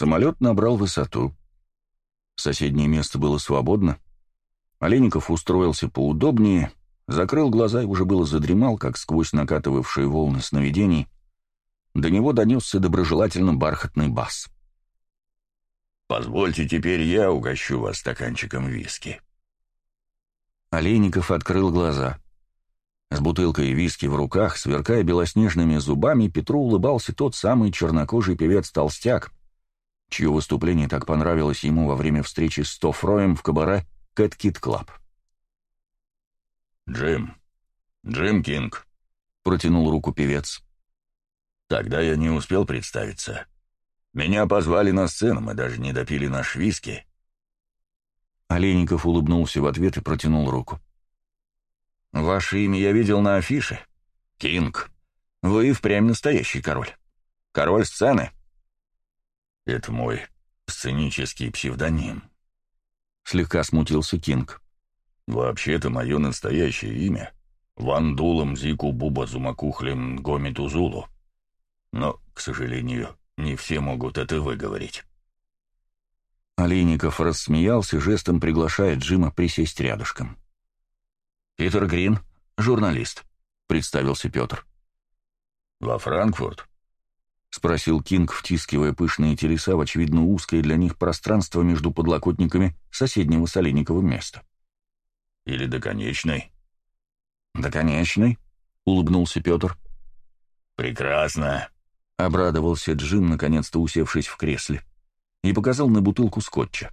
Самолет набрал высоту. Соседнее место было свободно. Олейников устроился поудобнее, закрыл глаза и уже было задремал, как сквозь накатывавшие волны сновидений. До него донесся доброжелательно бархатный бас. «Позвольте теперь я угощу вас стаканчиком виски». Олейников открыл глаза. С бутылкой виски в руках, сверкая белоснежными зубами, Петру улыбался тот самый чернокожий певец-толстяк, чье выступление так понравилось ему во время встречи с Тофроем в кабаре «Кэт Кит Клаб». «Джим, Джим Кинг», — протянул руку певец. «Тогда я не успел представиться. Меня позвали на сцену, мы даже не допили наш виски». Олейников улыбнулся в ответ и протянул руку. «Ваше имя я видел на афише. Кинг. Вы впрямь настоящий король. Король сцены». «Это мой сценический псевдоним», — слегка смутился Кинг. «Вообще-то мое настоящее имя — Вандулом Зику Буба Зумакухлем Гомитузулу. Но, к сожалению, не все могут это выговорить». Олейников рассмеялся, жестом приглашая Джима присесть рядышком. «Питер Грин, журналист», — представился Петр. «Во Франкфурт?» — спросил Кинг, втискивая пышные телеса в очевидно узкое для них пространство между подлокотниками соседнего с Олейниковым места. «Или до конечной?» «До конечной?» — улыбнулся Петр. «Прекрасно!» — обрадовался Джим, наконец-то усевшись в кресле, и показал на бутылку скотча.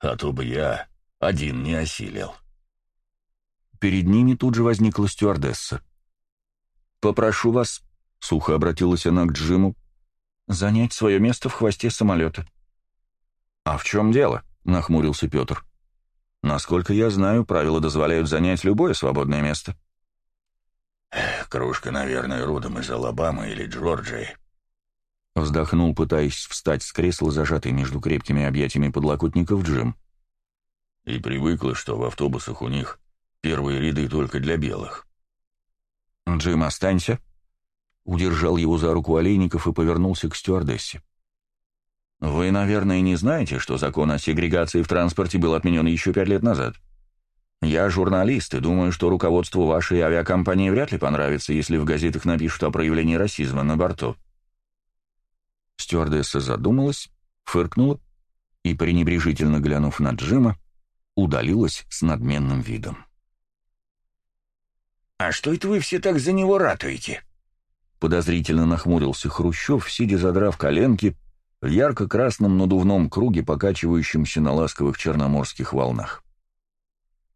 «А то бы я один не осилил». Перед ними тут же возникла стюардесса. «Попрошу вас Сухо обратилась она к Джиму. «Занять свое место в хвосте самолета». «А в чем дело?» — нахмурился Петр. «Насколько я знаю, правила дозволяют занять любое свободное место». «Кружка, наверное, родом из Алабамы или Джорджии». Вздохнул, пытаясь встать с кресла, зажатый между крепкими объятиями подлокотников Джим. «И привыкла, что в автобусах у них первые ряды только для белых». «Джим, останься», Удержал его за руку Олейников и повернулся к стюардессе. «Вы, наверное, не знаете, что закон о сегрегации в транспорте был отменен еще пять лет назад. Я журналист и думаю, что руководству вашей авиакомпании вряд ли понравится, если в газетах напишут о проявлении расизма на борту». Стюардесса задумалась, фыркнула и, пренебрежительно глянув на Джима, удалилась с надменным видом. «А что это вы все так за него ратуете?» Подозрительно нахмурился Хрущев, сидя задрав коленки в ярко-красном надувном круге, покачивающемся на ласковых черноморских волнах.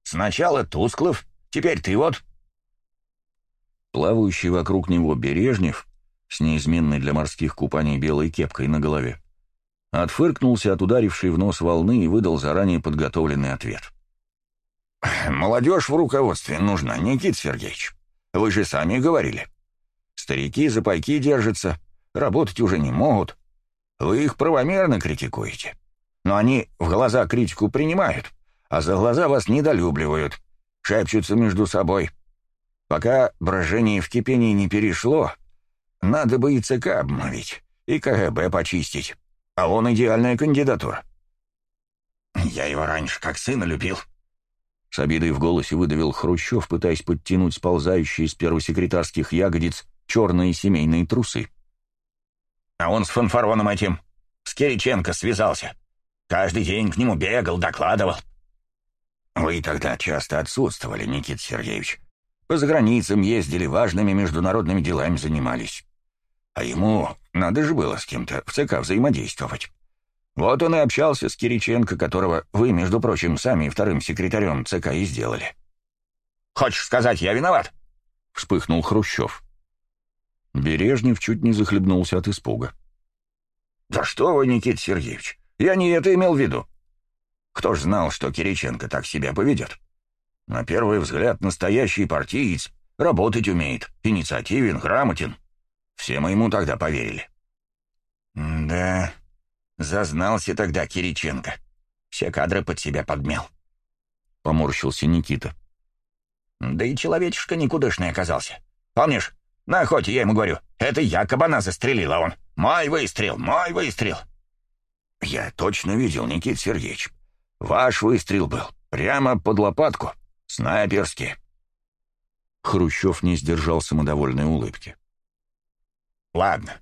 «Сначала Тусклов, теперь ты вот...» Плавающий вокруг него Бережнев, с неизменной для морских купаний белой кепкой на голове, отфыркнулся от ударившей в нос волны и выдал заранее подготовленный ответ. «Молодежь в руководстве нужна, Никит Сергеевич. Вы же сами говорили. Старики за пайки держатся, работать уже не могут. Вы их правомерно критикуете. Но они в глаза критику принимают, а за глаза вас недолюбливают, шепчутся между собой. Пока брожение в кипении не перешло, надо бы и ЦК обмовить, и КГБ почистить. А он идеальная кандидатура. Я его раньше как сына любил. С обидой в голосе выдавил Хрущев, пытаясь подтянуть сползающие из первосекретарских ягодиц черные семейные трусы. А он с фанфароном этим, с Кириченко связался. Каждый день к нему бегал, докладывал. Вы тогда часто отсутствовали, Никита Сергеевич. По заграницам ездили, важными международными делами занимались. А ему надо же было с кем-то в ЦК взаимодействовать. Вот он и общался с Кириченко, которого вы, между прочим, сами вторым секретарем ЦК и сделали. «Хочешь сказать, я виноват?» — вспыхнул Хрущев. Бережнев чуть не захлебнулся от испуга. «Да что вы, Никита Сергеевич, я не это имел в виду. Кто ж знал, что Кириченко так себя поведет? На первый взгляд настоящий партиец, работать умеет, инициативен, грамотен. Все мы ему тогда поверили». «Да, зазнался тогда Кириченко. Все кадры под себя подмел». Поморщился Никита. «Да и человечишка никудышный оказался. Помнишь, на охоте я ему говорю, это я кабана застрелил, а он, мой выстрел, мой выстрел. «Я точно видел, Никит Сергеевич. Ваш выстрел был. Прямо под лопатку. Снайперский». Хрущев не сдержал самодовольной улыбки. «Ладно».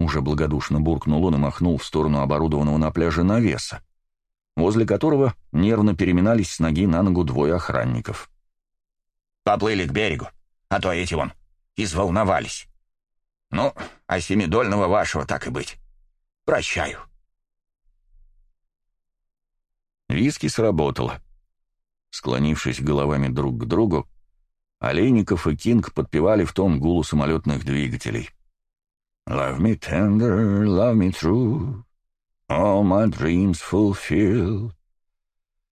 Уже благодушно буркнул он и махнул в сторону оборудованного на пляже навеса, возле которого нервно переминались с ноги на ногу двое охранников. «Поплыли к берегу, а то эти вон изволновались. Ну, а семидольного вашего так и быть. Прощаю». Виски сработало. Склонившись головами друг к другу, Олейников и Кинг подпевали в том гулу самолетных двигателей. «Love me tender, love me true, all my dreams fulfill.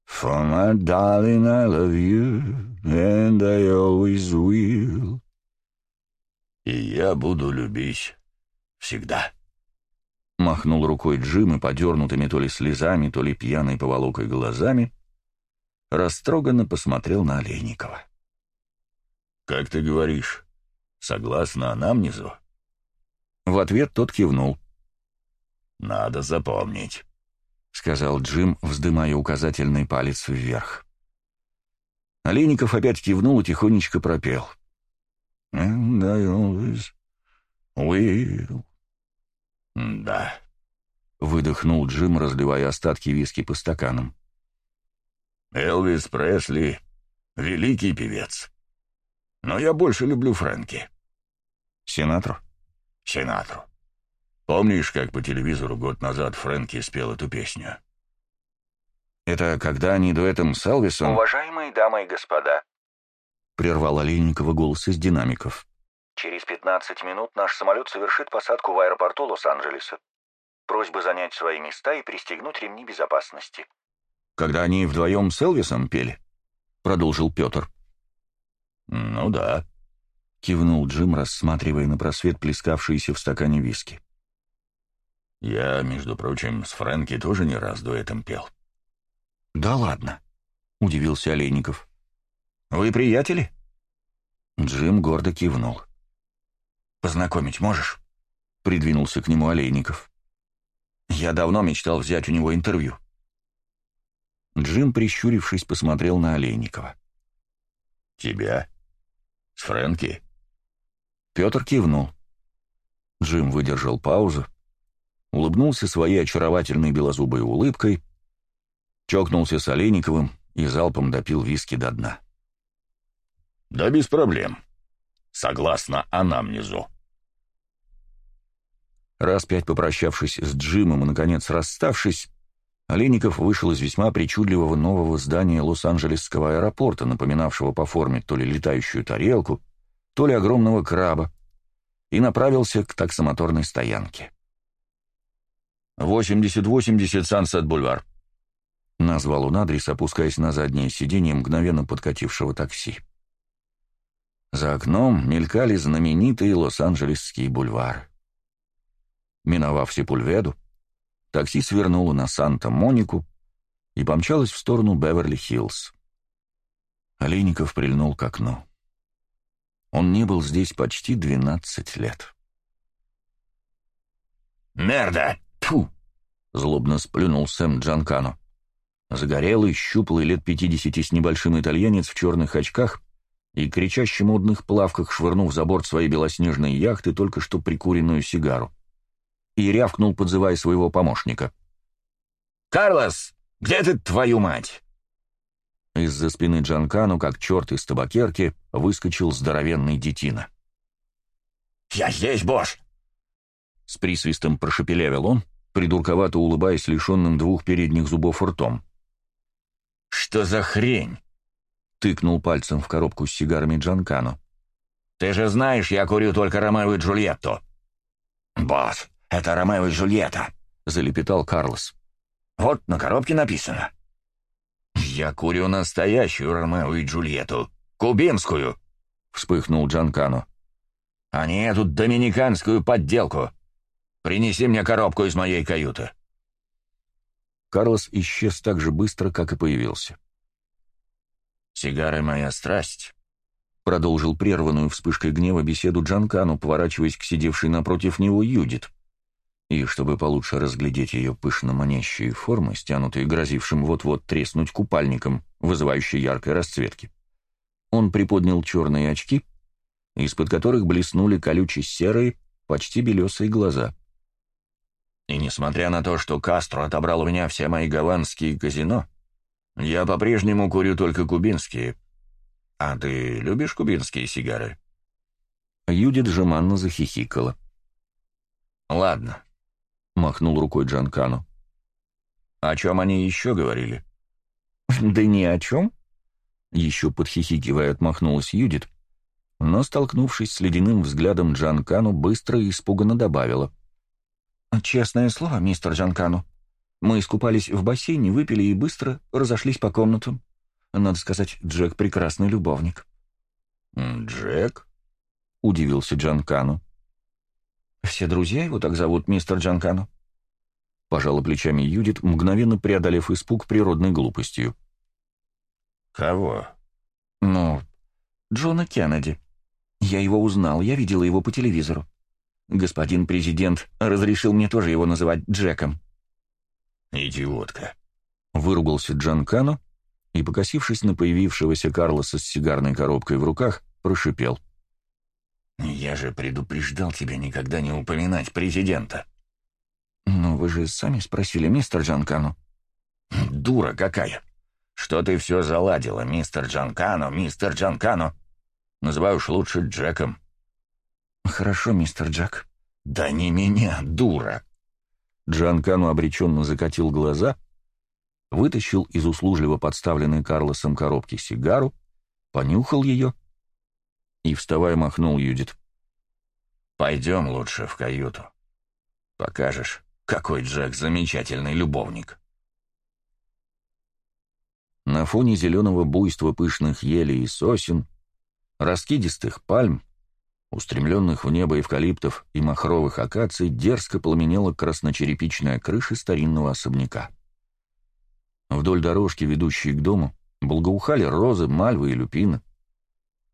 For my darling I love you, and I always will». «И я буду любить всегда». Махнул рукой Джим и подернутыми то ли слезами, то ли пьяной поволокой глазами, растроганно посмотрел на Олейникова. «Как ты говоришь, согласно анамнезу?» В ответ тот кивнул. «Надо запомнить», — сказал Джим, вздымая указательный палец вверх. Олейников опять кивнул и тихонечко пропел. «And I always will». «Да», — выдохнул Джим, разливая остатки виски по стаканам. «Элвис Пресли — великий певец. Но я больше люблю Фрэнки». «Сенатору?» «Сенатору. Помнишь, как по телевизору год назад Фрэнки спел эту песню?» «Это когда они дуэтом с Элвисом...» «Уважаемые дамы и господа», — прервал Олейникова голос из динамиков. «Через 15 минут наш самолет совершит посадку в аэропорту Лос-Анджелеса. Просьба занять свои места и пристегнуть ремни безопасности». «Когда они вдвоем с Элвисом пели?» — продолжил Петр. «Ну да», — кивнул Джим, рассматривая на просвет плескавшиеся в стакане виски. «Я, между прочим, с Фрэнки тоже не раз дуэтом пел». «Да ладно», — удивился Олейников. «Вы приятели?» Джим гордо кивнул. «Познакомить можешь?» — придвинулся к нему Олейников. «Я давно мечтал взять у него интервью». Джим, прищурившись, посмотрел на Олейникова. «Тебя? С Фрэнки?» Петр кивнул. Джим выдержал паузу, улыбнулся своей очаровательной белозубой улыбкой, чокнулся с Олейниковым и залпом допил виски до дна. «Да без проблем. Согласно анамнезу». Раз пять попрощавшись с Джимом и, наконец, расставшись, Олейников вышел из весьма причудливого нового здания Лос-Анджелесского аэропорта, напоминавшего по форме то ли летающую тарелку, то ли огромного краба, и направился к таксомоторной стоянке. «80-80 Сансет-Бульвар», — назвал он адрес, опускаясь на заднее сиденье мгновенно подкатившего такси. За окном мелькали знаменитые Лос-Анджелесские бульвары. Миновав Сепульведу, такси свернуло на Санта-Монику и помчалось в сторону Беверли-Хиллз. Олейников прильнул к окну. Он не был здесь почти 12 лет. «Мерда! Тьфу!» — злобно сплюнул Сэм Джанкано. Загорелый, щуплый, лет 50 с небольшим итальянец в черных очках и кричащий модных плавках, швырнув за борт своей белоснежной яхты только что прикуренную сигару и рявкнул, подзывая своего помощника. «Карлос, где ты, твою мать?» Из-за спины Джанкану, как черт из табакерки, выскочил здоровенный детина. «Я здесь, босс!» С присвистом прошепелявил он, придурковато улыбаясь лишенным двух передних зубов ртом. «Что за хрень?» — тыкнул пальцем в коробку с сигарами Джанкану. «Ты же знаешь, я курю только Ромео и Джульетту». «Босс, это Ромео и Джульетта», — залепетал Карлос. «Вот на коробке написано». «Я курю настоящую Ромео и Джульетту, кубинскую», — вспыхнул Джанкану. «А не эту доминиканскую подделку. Принеси мне коробку из моей каюты». Карлос исчез так же быстро, как и появился. «Сигары — моя страсть», — продолжил прерванную вспышкой гнева беседу Джанкану, поворачиваясь к сидевшей напротив него Юдит. и, чтобы получше разглядеть ее пышно манящие формы, стянутые грозившим вот-вот треснуть купальником, вызывающие яркой расцветки, он приподнял черные очки, из-под которых блеснули колючие серые, почти белесые глаза. И несмотря на то, что Кастро отобрал у меня все мои гаванские казино, я по-прежнему курю только кубинские. А ты любишь кубинские сигары?» Юдит жеманно захихикала. «Ладно», — махнул рукой Джанкану. «О чем они еще говорили?» «Да ни о чем», — еще подхихикивая отмахнулась Юдит, но, столкнувшись с ледяным взглядом Джанкану, быстро и испуганно добавила. «Честное слово, мистер Джанкану, мы искупались в бассейне, выпили и быстро разошлись по комнатам. Надо сказать, Джек — прекрасный любовник». «Джек?» — удивился Джанкану. «Все друзья его так зовут, мистер Джанкану?» Пожала плечами Юдит, мгновенно преодолев испуг природной глупостью. «Кого?» «Ну, Джона Кеннеди. Я его узнал, я видела его по телевизору. Господин президент разрешил мне тоже его называть Джеком». «Идиотка», — выругался Джанкано и, покосившись на появившегося Карлоса с сигарной коробкой в руках, прошипел. «Я же предупреждал тебя никогда не упоминать президента». «Но вы же сами спросили, мистер Джанкано». «Дура какая! Что ты все заладила, мистер Джанкано, мистер Джанкано? Называй уж лучше Джеком». «Хорошо, мистер Джек». «Да не меня, дура!» Джанкану обреченно закатил глаза, вытащил из услужливо подставленной Карлосом коробки сигару, понюхал ее и, вставая, махнул Юдит. «Пойдем лучше в каюту. Покажешь, какой Джек замечательный любовник». На фоне зеленого буйства пышных елей и сосен, раскидистых пальм, устремленных в небо эвкалиптов и махровых акаций, дерзко пламенела красночерепичная крыша старинного особняка. Вдоль дорожки, ведущей к дому, благоухали розы, мальвы и люпины,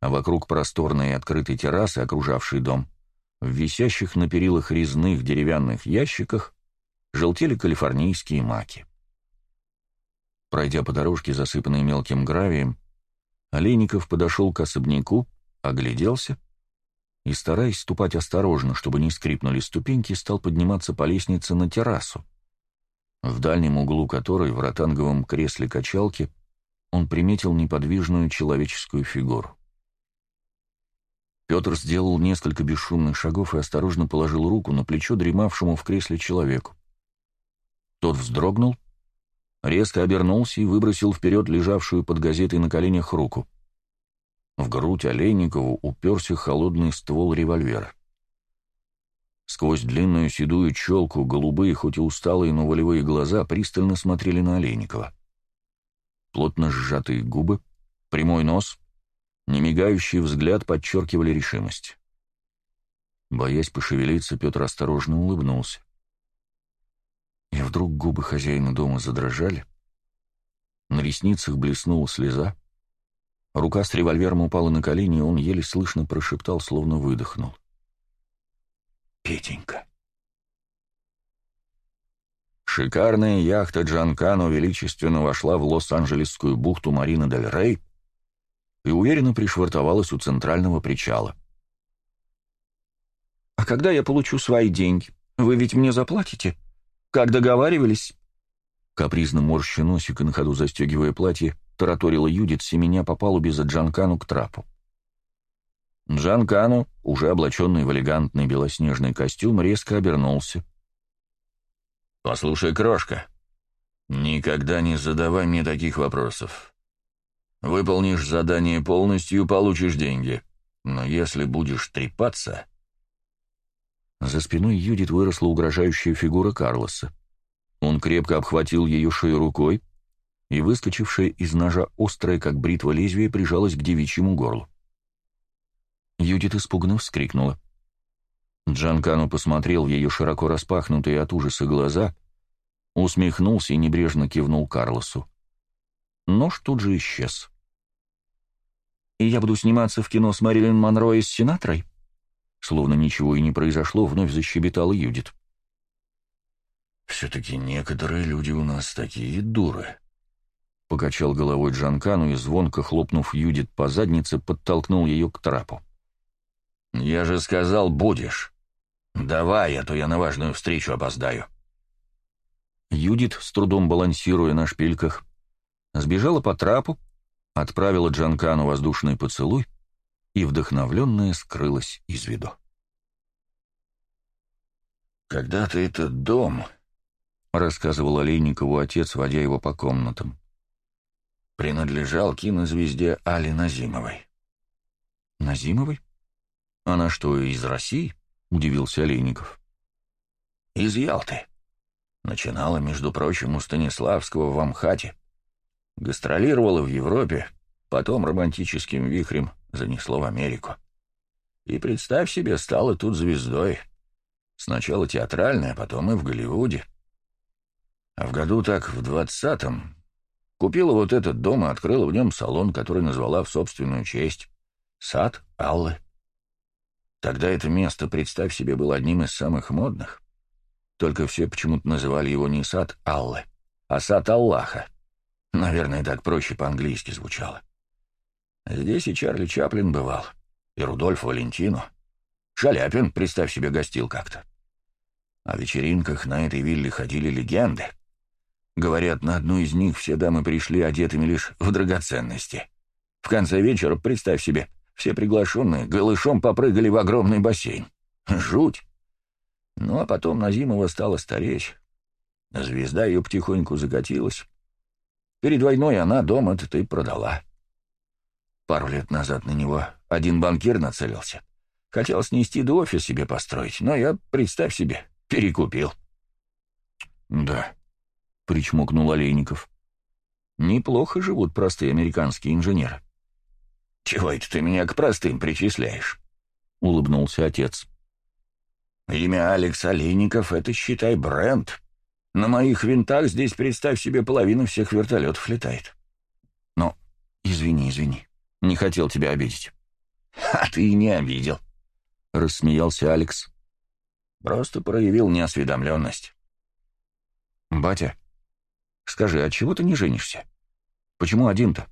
а вокруг просторной и открытой террасы, окружавшей дом, в висящих на перилах резных деревянных ящиках желтели калифорнийские маки. Пройдя по дорожке, засыпанной мелким гравием, Олейников подошел к особняку, огляделся — и, стараясь ступать осторожно, чтобы не скрипнули ступеньки, стал подниматься по лестнице на террасу, в дальнем углу которой, в ротанговом кресле качалки, он приметил неподвижную человеческую фигуру. Петр сделал несколько бесшумных шагов и осторожно положил руку на плечо дремавшему в кресле человеку. Тот вздрогнул, резко обернулся и выбросил вперед лежавшую под газетой на коленях руку. В грудь Олейникову уперся холодный ствол револьвера. Сквозь длинную седую челку голубые, хоть и усталые, но волевые глаза пристально смотрели на Олейникова. Плотно сжатые губы, прямой нос, немигающий взгляд подчеркивали решимость. Боясь пошевелиться, Петр осторожно улыбнулся. И вдруг губы хозяина дома задрожали, на ресницах блеснула слеза, Рука с револьвером упала на колени, и он еле слышно прошептал, словно выдохнул. «Петенька». Шикарная яхта Джанкано величественно вошла в Лос-Анджелесскую бухту Марина Дель Рей и уверенно пришвартовалась у центрального причала. «А когда я получу свои деньги? Вы ведь мне заплатите? Как договаривались?» Капризно морща носик и на ходу застегивая платье, тараторила Юдит, семеня по палубе за Джанкану к трапу. Джанкану, уже облаченный в элегантный белоснежный костюм, резко обернулся. «Послушай, крошка, никогда не задавай мне таких вопросов. Выполнишь задание полностью, получишь деньги. Но если будешь трепаться...» За спиной Юдит выросла угрожающая фигура Карлоса. Он крепко обхватил ее шею рукой, и выскочившее из ножа острое, как бритва лезвие, прижалось к девичьему горлу. Юдит испуганно вскрикнула. Джанкану посмотрел в ее широко распахнутые от ужаса глаза, усмехнулся и небрежно кивнул Карлосу. Нож тут же исчез. «И я буду сниматься в кино с Мэрилин Монро и с Синатрой?» Словно ничего и не произошло, вновь защебетала Юдит. «Все-таки некоторые люди у нас такие дуры», — покачал головой Джанкану и, звонко хлопнув Юдит по заднице, подтолкнул ее к трапу. «Я же сказал, будешь. Давай, а то я на важную встречу опоздаю». Юдит, с трудом балансируя на шпильках, сбежала по трапу, отправила Джанкану воздушный поцелуй и, вдохновленная, скрылась из виду. «Когда-то этот дом», — рассказывал Олейникову отец, водя его по комнатам, — принадлежал кинозвезде Али Назимовой. «Назимовой? Она что, из России?» — удивился Олейников. «Из Ялты. Начинала, между прочим, у Станиславского в Амхате. Гастролировала в Европе, потом романтическим вихрем занесло в Америку. И, представь себе, стала тут звездой. Сначала театральная, потом и в Голливуде. А в году так в двадцатом купила вот этот дом и открыла в нем салон, который назвала в собственную честь «Сад Аллы». Тогда это место, представь себе, было одним из самых модных. Только все почему-то называли его не «Сад Аллы», а «Сад Аллаха». Наверное, так проще по-английски звучало. Здесь и Чарли Чаплин бывал, и Рудольф Валентино. Шаляпин, представь себе, гостил как-то. О вечеринках на этой вилле ходили легенды. Говорят, на одну из них все дамы пришли одетыми лишь в драгоценности. В конце вечера, представь себе, все приглашенные голышом попрыгали в огромный бассейн. Жуть! Ну, а потом Назимова стала стареть. Звезда ее потихоньку закатилась. Перед войной она дом этот и продала. Пару лет назад на него один банкир нацелился. Хотел снести до офис себе построить, но я, представь себе, перекупил. «Да», — причмокнул Олейников. «Неплохо живут простые американские инженеры». «Чего это ты меня к простым причисляешь?» — улыбнулся отец. «Имя Алекс Олейников — это, считай, бренд. На моих винтах здесь, представь себе, половина всех вертолетов летает. Но, извини, извини, не хотел тебя обидеть. А ты не обидел, — рассмеялся Алекс. Просто проявил неосведомленность. Батя, скажи, а чего ты не женишься? Почему один-то?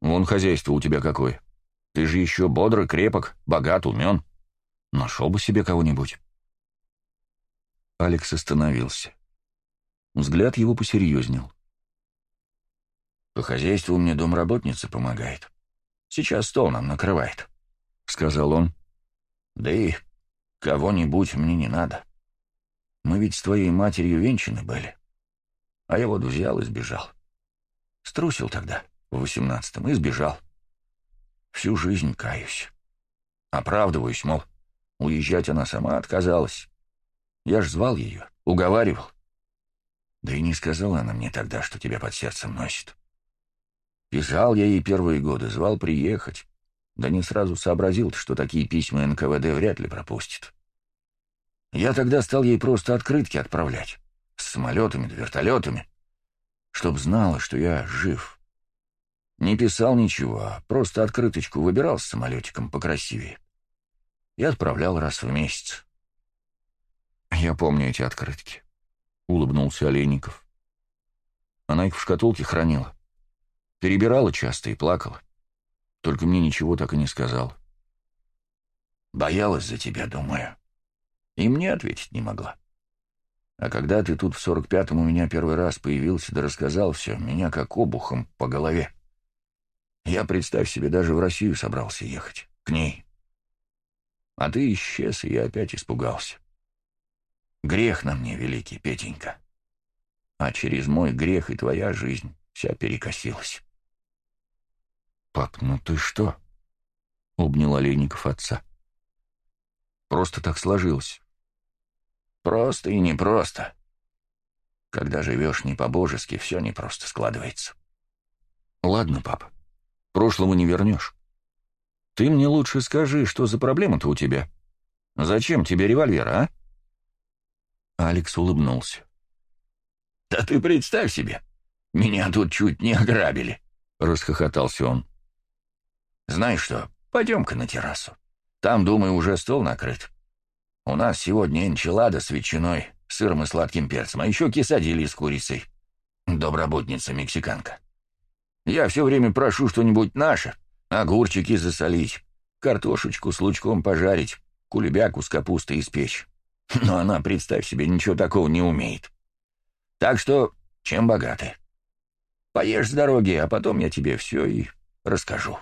Вон хозяйство у тебя какое. Ты же еще бодрый, крепок, богат, умен. Нашел бы себе кого-нибудь. Алекс остановился. Взгляд его посерьезнел. «По хозяйству мне домработница помогает. Сейчас стол нам накрывает», — сказал он. «Да и кого-нибудь мне не надо. Мы ведь с твоей матерью венчаны были. А я вот взял и сбежал. Струсил тогда, в восемнадцатом, и сбежал. Всю жизнь каюсь. Оправдываюсь, мол, уезжать она сама отказалась. Я ж звал ее, уговаривал. Да и не сказала она мне тогда, что тебя под сердцем носит. Писал я ей первые годы, звал приехать. Да не сразу сообразил, что такие письма НКВД вряд ли пропустит. Я тогда стал ей просто открытки отправлять. С самолетами вертолетами. Чтоб знала, что я жив. Не писал ничего, а просто открыточку выбирал с самолетиком покрасивее. И отправлял раз в месяц. Я помню эти открытки. — улыбнулся Олейников. Она их в шкатулке хранила. Перебирала часто и плакала. Только мне ничего так и не сказала. Боялась за тебя, думаю. И мне ответить не могла. А когда ты тут в сорок пятом у меня первый раз появился да рассказал все, меня как обухом по голове. Я, представь себе, даже в Россию собрался ехать. К ней. А ты исчез, и я опять испугался. Грех на мне, великий Петенька. А через мой грех и твоя жизнь вся перекосилась. «Пап, ну ты что?» — обнял Олейников отца. «Просто так сложилось». «Просто и непросто. Когда живешь не по-божески, все непросто складывается». «Ладно, пап, прошлого не вернешь. Ты мне лучше скажи, что за проблема-то у тебя? Зачем тебе револьвер, а?» Алекс улыбнулся. «Да ты представь себе, меня тут чуть не ограбили», — расхохотался он. «Знаешь что, пойдем-ка на террасу. Там, думаю, уже стол накрыт. У нас сегодня энчилада с ветчиной сыром и сладким перцем, а еще кисадили с курицей. Доброботница мексиканка. Я все время прошу что-нибудь наше. Огурчики засолить, картошечку с лучком пожарить, кулебяку с капустой испечь. Но она, представь себе, ничего такого не умеет. Так что, чем богаты? Поешь с дороги, а потом я тебе все и расскажу.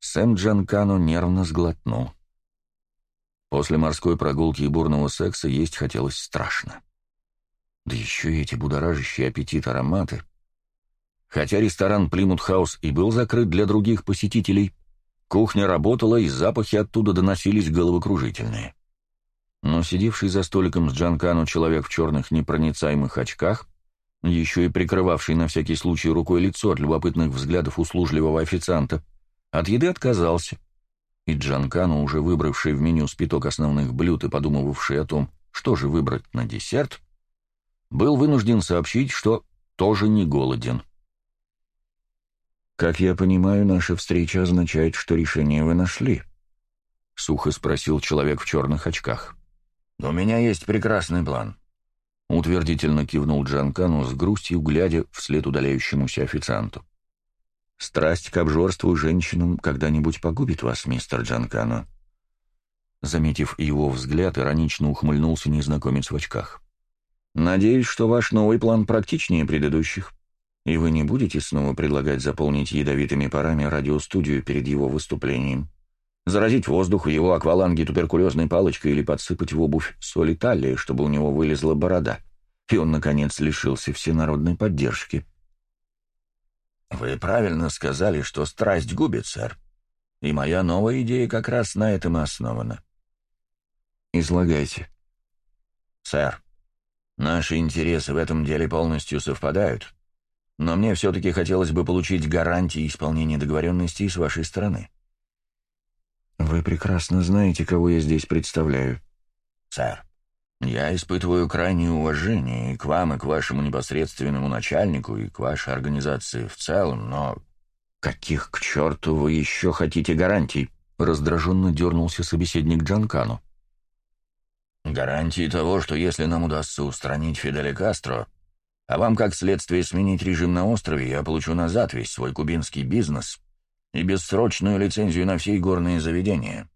Сэм Джанкано нервно сглотнул. После морской прогулки и бурного секса есть хотелось страшно. Да еще и эти будоражащие аппетит ароматы. Хотя ресторан Плимут Хаус и был закрыт для других посетителей, кухня работала, и запахи оттуда доносились головокружительные. Но сидевший за столиком с Джанкану человек в черных непроницаемых очках, еще и прикрывавший на всякий случай рукой лицо от любопытных взглядов услужливого официанта, от еды отказался, и Джанкану, уже выбравший в меню спиток основных блюд и подумывавший о том, что же выбрать на десерт, был вынужден сообщить, что тоже не голоден. «Как я понимаю, наша встреча означает, что решение вы нашли?» — сухо спросил человек в черных очках. «У меня есть прекрасный план», — утвердительно кивнул Джанкану с грустью, глядя вслед удаляющемуся официанту. Страсть к обжорству женщинам когда-нибудь погубит вас, мистер Джанкано. Заметив его взгляд, иронично ухмыльнулся незнакомец в очках. Надеюсь, что ваш новый план практичнее предыдущих, и вы не будете снова предлагать заполнить ядовитыми парами радиостудию перед его выступлением, заразить воздух в его акваланге туберкулезной палочкой или подсыпать в обувь соли талии, чтобы у него вылезла борода, и он, наконец, лишился всенародной поддержки. «Вы правильно сказали, что страсть губит, сэр. И моя новая идея как раз на этом и основана». «Излагайте». «Сэр, наши интересы в этом деле полностью совпадают, но мне все-таки хотелось бы получить гарантии исполнения договоренностей с вашей стороны». «Вы прекрасно знаете, кого я здесь представляю». «Сэр, я испытываю крайнее уважение и к вам, и к вашему непосредственному начальнику, и к вашей организации в целом, но... Каких к черту вы еще хотите гарантий? Раздраженно дернулся собеседник Джанкану. Гарантии того, что если нам удастся устранить Фиделя Кастро, а вам как следствие сменить режим на острове, я получу назад весь свой кубинский бизнес и бессрочную лицензию на все горные заведения.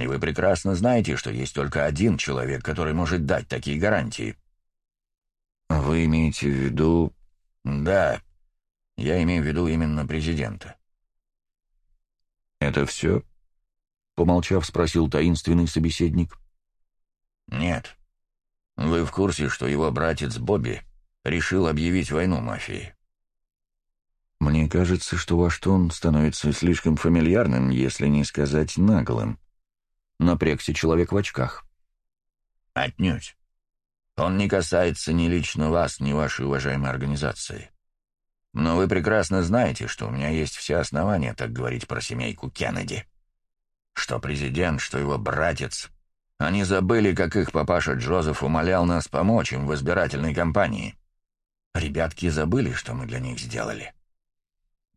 И вы прекрасно знаете, что есть только один человек, который может дать такие гарантии. Вы имеете в виду... Да, я имею в виду именно президента. Это все? Помолчав, спросил таинственный собеседник. Нет. Вы в курсе, что его братец Бобби решил объявить войну мафии? Мне кажется, что ваш тон становится слишком фамильярным, если не сказать наглым напрягся человек в очках. «Отнюдь. Он не касается ни лично вас, ни вашей уважаемой организации. Но вы прекрасно знаете, что у меня есть все основания так говорить про семейку Кеннеди. Что президент, что его братец. Они забыли, как их папаша Джозеф умолял нас помочь им в избирательной кампании. Ребятки забыли, что мы для них сделали.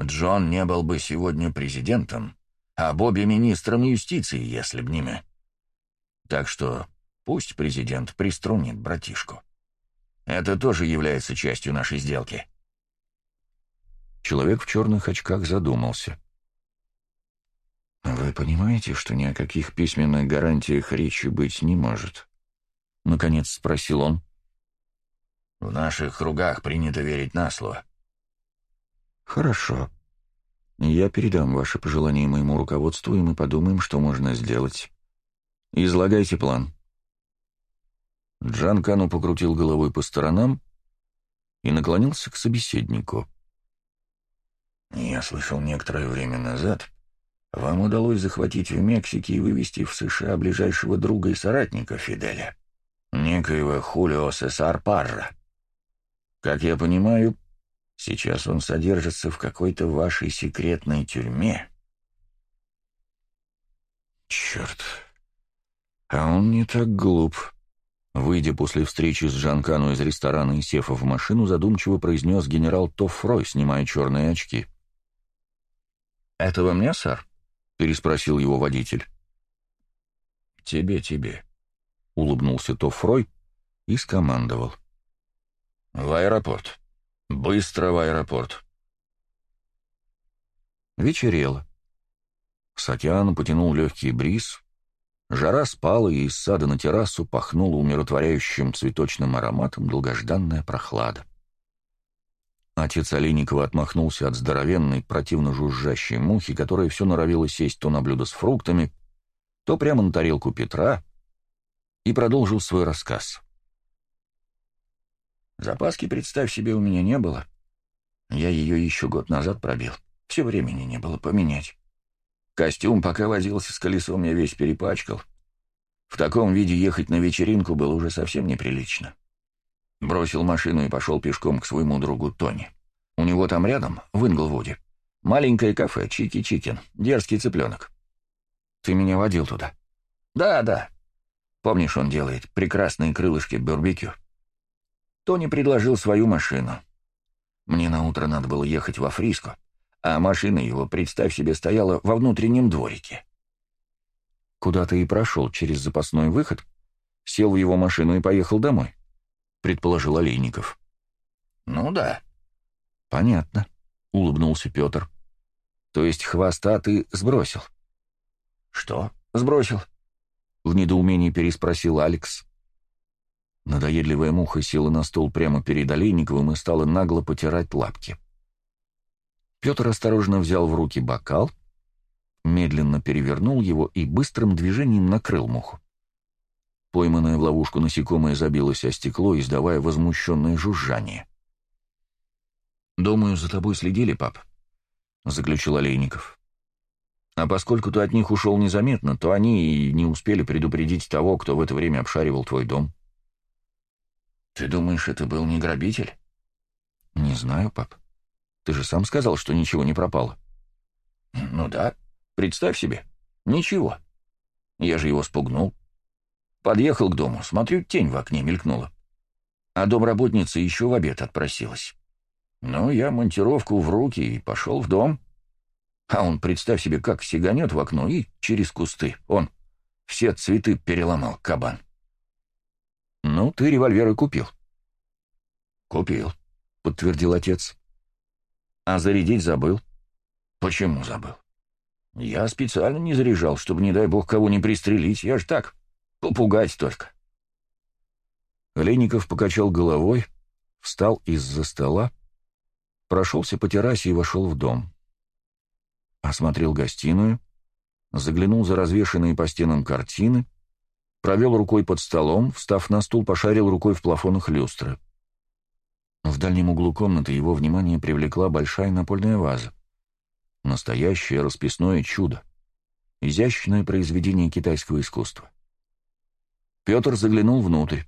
Джон не был бы сегодня президентом, а Бобби министром юстиции, если б не мы. Так что пусть президент приструнит братишку. Это тоже является частью нашей сделки. Человек в черных очках задумался. «Вы понимаете, что ни о каких письменных гарантиях речи быть не может?» Наконец спросил он. «В наших кругах принято верить на слово». «Хорошо», я передам ваши пожелания моему руководству, и мы подумаем, что можно сделать. Излагайте план». Джан Кану покрутил головой по сторонам и наклонился к собеседнику. «Я слышал некоторое время назад, вам удалось захватить в Мексике и вывести в США ближайшего друга и соратника Фиделя, некоего Хулио Сесар Парра. Как я понимаю, Сейчас он содержится в какой-то вашей секретной тюрьме. Черт. А он не так глуп. Выйдя после встречи с Джанкану из ресторана и сев в машину, задумчиво произнес генерал Тоффрой, снимая черные очки. «Этого мне, сэр?» — переспросил его водитель. «Тебе, тебе. — улыбнулся Тофрой и скомандовал. «В аэропорт. Быстро в аэропорт». Вечерело. С океана потянул легкий бриз. Жара спала, и из сада на террасу пахнула умиротворяющим цветочным ароматом долгожданная прохлада. Отец Олейникова отмахнулся от здоровенной, противно жужжащей мухи, которая все норовила сесть то на блюдо с фруктами, то прямо на тарелку Петра, и продолжил свой рассказ. «Запаски, представь себе, у меня не было. Я ее еще год назад пробил. Все времени не было поменять. Костюм, пока возился с колесом, я весь перепачкал. В таком виде ехать на вечеринку было уже совсем неприлично. Бросил машину и пошел пешком к своему другу Тони. У него там рядом, в Инглвуде, маленькое кафе «Чики-Чикен», дерзкий цыпленок. Ты меня водил туда? Да, да. Помнишь, он делает прекрасные крылышки барбекю? Тони предложил свою машину. Мне на утро надо было ехать во Фриско, а машина его, представь себе, стояла во внутреннем дворике. Куда ты и прошел через запасной выход, сел в его машину и поехал домой предположил Олейников. «Ну да». «Понятно», — улыбнулся Петр. «То есть хвоста ты сбросил?» «Что сбросил?» — в недоумении переспросил Алекс. Надоедливая муха села на стол прямо перед Олейниковым и стала нагло потирать лапки. Петр осторожно взял в руки бокал, медленно перевернул его и быстрым движением накрыл муху. Пойманное в ловушку насекомое забилось о стекло, издавая возмущенное жужжание. «Думаю, за тобой следили, пап», — заключил Олейников. «А поскольку ты от них ушел незаметно, то они и не успели предупредить того, кто в это время обшаривал твой дом». «Ты думаешь, это был не грабитель?» «Не знаю, пап. Ты же сам сказал, что ничего не пропало». «Ну да. Представь себе. Ничего. Я же его спугнул. Подъехал к дому, смотрю, тень в окне мелькнула. А домработница еще в обед отпросилась. Ну, я монтировку в руки и пошел в дом. А он, представь себе, как сиганет в окно и через кусты. Он все цветы переломал, кабан. «Ну, ты револьверы купил». «Купил», — подтвердил отец. «А зарядить забыл». «Почему забыл?» «Я специально не заряжал, чтобы, не дай бог, кого не пристрелить. Я ж так, Попугать только. Олейников покачал головой, встал из-за стола, прошелся по террасе и вошел в дом. Осмотрел гостиную, заглянул за развешанные по стенам картины, провел рукой под столом, встав на стул, пошарил рукой в плафонах люстры. В дальнем углу комнаты его внимание привлекла большая напольная ваза. Настоящее расписное чудо. Изящное произведение китайского искусства. Петр заглянул внутрь.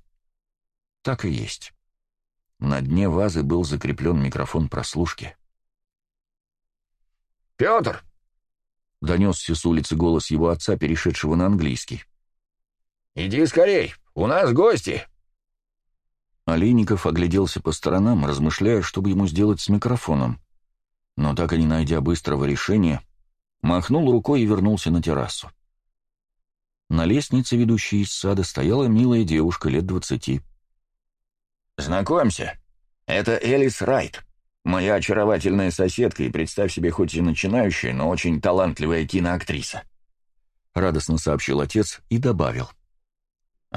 Так и есть. На дне вазы был закреплен микрофон прослушки. «Петр!» — донесся с улицы голос его отца, перешедшего на английский. «Иди скорей, у нас гости!» Олейников огляделся по сторонам, размышляя, что бы ему сделать с микрофоном. Но так и не найдя быстрого решения, махнул рукой и вернулся на террасу. На лестнице, ведущей из сада, стояла милая девушка лет двадцати. «Знакомься, это Элис Райт, моя очаровательная соседка и, представь себе, хоть и начинающая, но очень талантливая киноактриса», — радостно сообщил отец и добавил.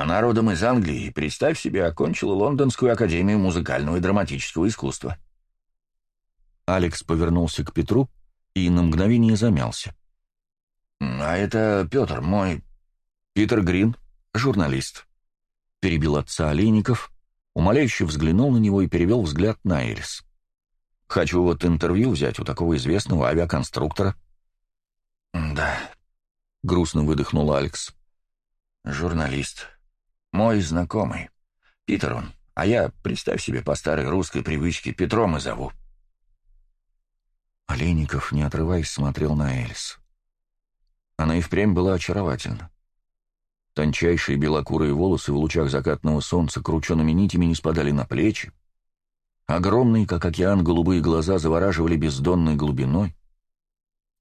«Она родом из Англии и, представь себе, окончила Лондонскую академию музыкального и драматического искусства». Алекс повернулся к Петру и на мгновение замялся. «А это Петр, мой Питер Грин, журналист. Перебил отца Олейников, умоляюще взглянул на него и перевел взгляд на Элис. Хочу вот интервью взять у такого известного авиаконструктора. «Да», — грустно выдохнул Алекс. «Журналист. Мой знакомый. Питер он, а я, представь себе, по старой русской привычке Петром и зову». Олейников, не отрываясь, смотрел на Элис. Она и впрямь была очаровательна. Тончайшие белокурые волосы в лучах закатного солнца крученными нитями не спадали на плечи. Огромные, как океан, голубые глаза завораживали бездонной глубиной.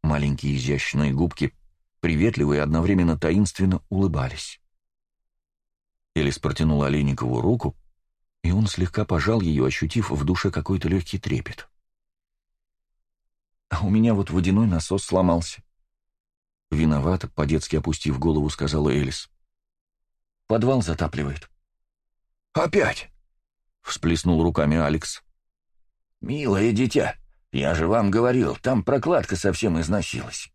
Маленькие изящные губки приветливо и одновременно таинственно улыбались. Элис протянула Олейникову руку, и он слегка пожал ее, ощутив в душе какой-то легкий трепет. «А у меня вот водяной насос сломался». Виновато, по-детски опустив голову, сказала Элис. «Подвал затапливает». «Опять?» — всплеснул руками Алекс. «Милое дитя, я же вам говорил, там прокладка совсем износилась.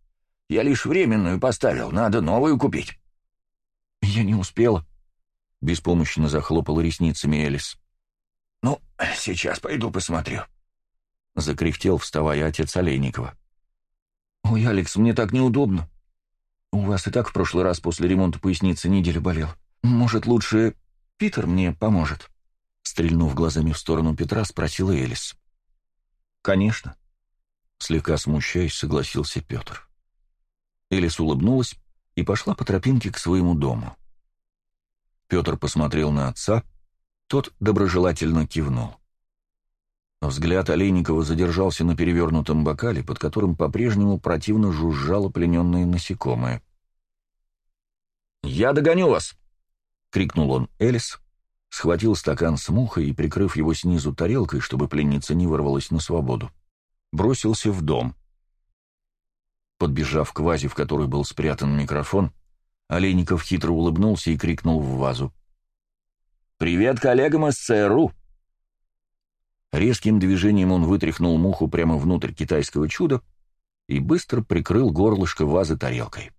Я лишь временную поставил, надо новую купить». «Я не успела», — беспомощно захлопала ресницами Элис. «Ну, сейчас пойду посмотрю», — закряхтел, вставая отец Олейникова. «Ой, Алекс, мне так неудобно. У вас и так в прошлый раз после ремонта поясницы неделю болел. Может, лучше Питер мне поможет?» Стрельнув глазами в сторону Петра, спросила Элис. «Конечно», — слегка смущаясь, согласился Петр. Элис улыбнулась и пошла по тропинке к своему дому. Петр посмотрел на отца, тот доброжелательно кивнул. Взгляд Олейникова задержался на перевернутом бокале, под которым по-прежнему противно жужжало плененное насекомое. «Я догоню вас!» — крикнул он Элис, схватил стакан с мухой и, прикрыв его снизу тарелкой, чтобы пленница не вырвалась на свободу, бросился в дом. Подбежав к вазе, в которой был спрятан микрофон, Олейников хитро улыбнулся и крикнул в вазу. «Привет коллегам из ЦРУ!» Резким движением он вытряхнул муху прямо внутрь китайского чуда и быстро прикрыл горлышко вазы тарелкой.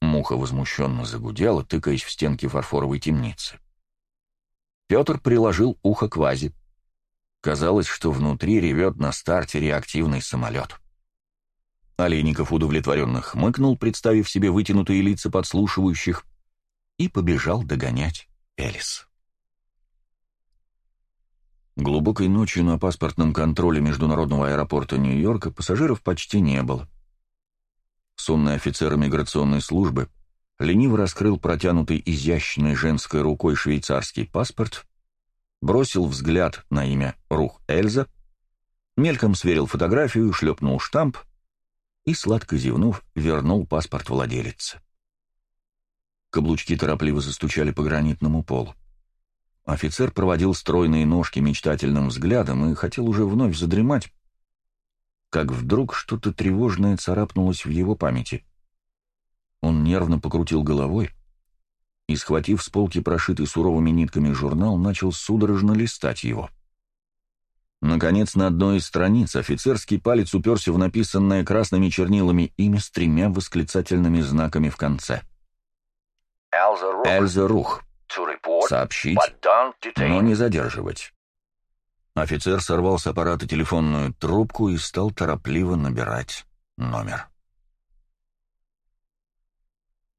Муха возмущенно загудела, тыкаясь в стенки фарфоровой темницы. Петр приложил ухо к вазе. Казалось, что внутри ревет на старте реактивный самолет. Олейников удовлетворенно хмыкнул, представив себе вытянутые лица подслушивающих, и побежал догонять Элис. Глубокой ночью на паспортном контроле международного аэропорта Нью-Йорка пассажиров почти не было. Сонный офицер миграционной службы лениво раскрыл протянутый изящной женской рукой швейцарский паспорт, бросил взгляд на имя Рух Эльза, мельком сверил фотографию, шлепнул штамп и, сладко зевнув, вернул паспорт владелице. Каблучки торопливо застучали по гранитному полу. Офицер проводил стройные ножки мечтательным взглядом и хотел уже вновь задремать, как вдруг что-то тревожное царапнулось в его памяти. Он нервно покрутил головой и, схватив с полки прошитый суровыми нитками журнал, начал судорожно листать его. Наконец, на одной из страниц офицерский палец уперся в написанное красными чернилами имя с тремя восклицательными знаками в конце. Эльза Рух сообщить, но не задерживать. Офицер сорвал с аппарата телефонную трубку и стал торопливо набирать номер.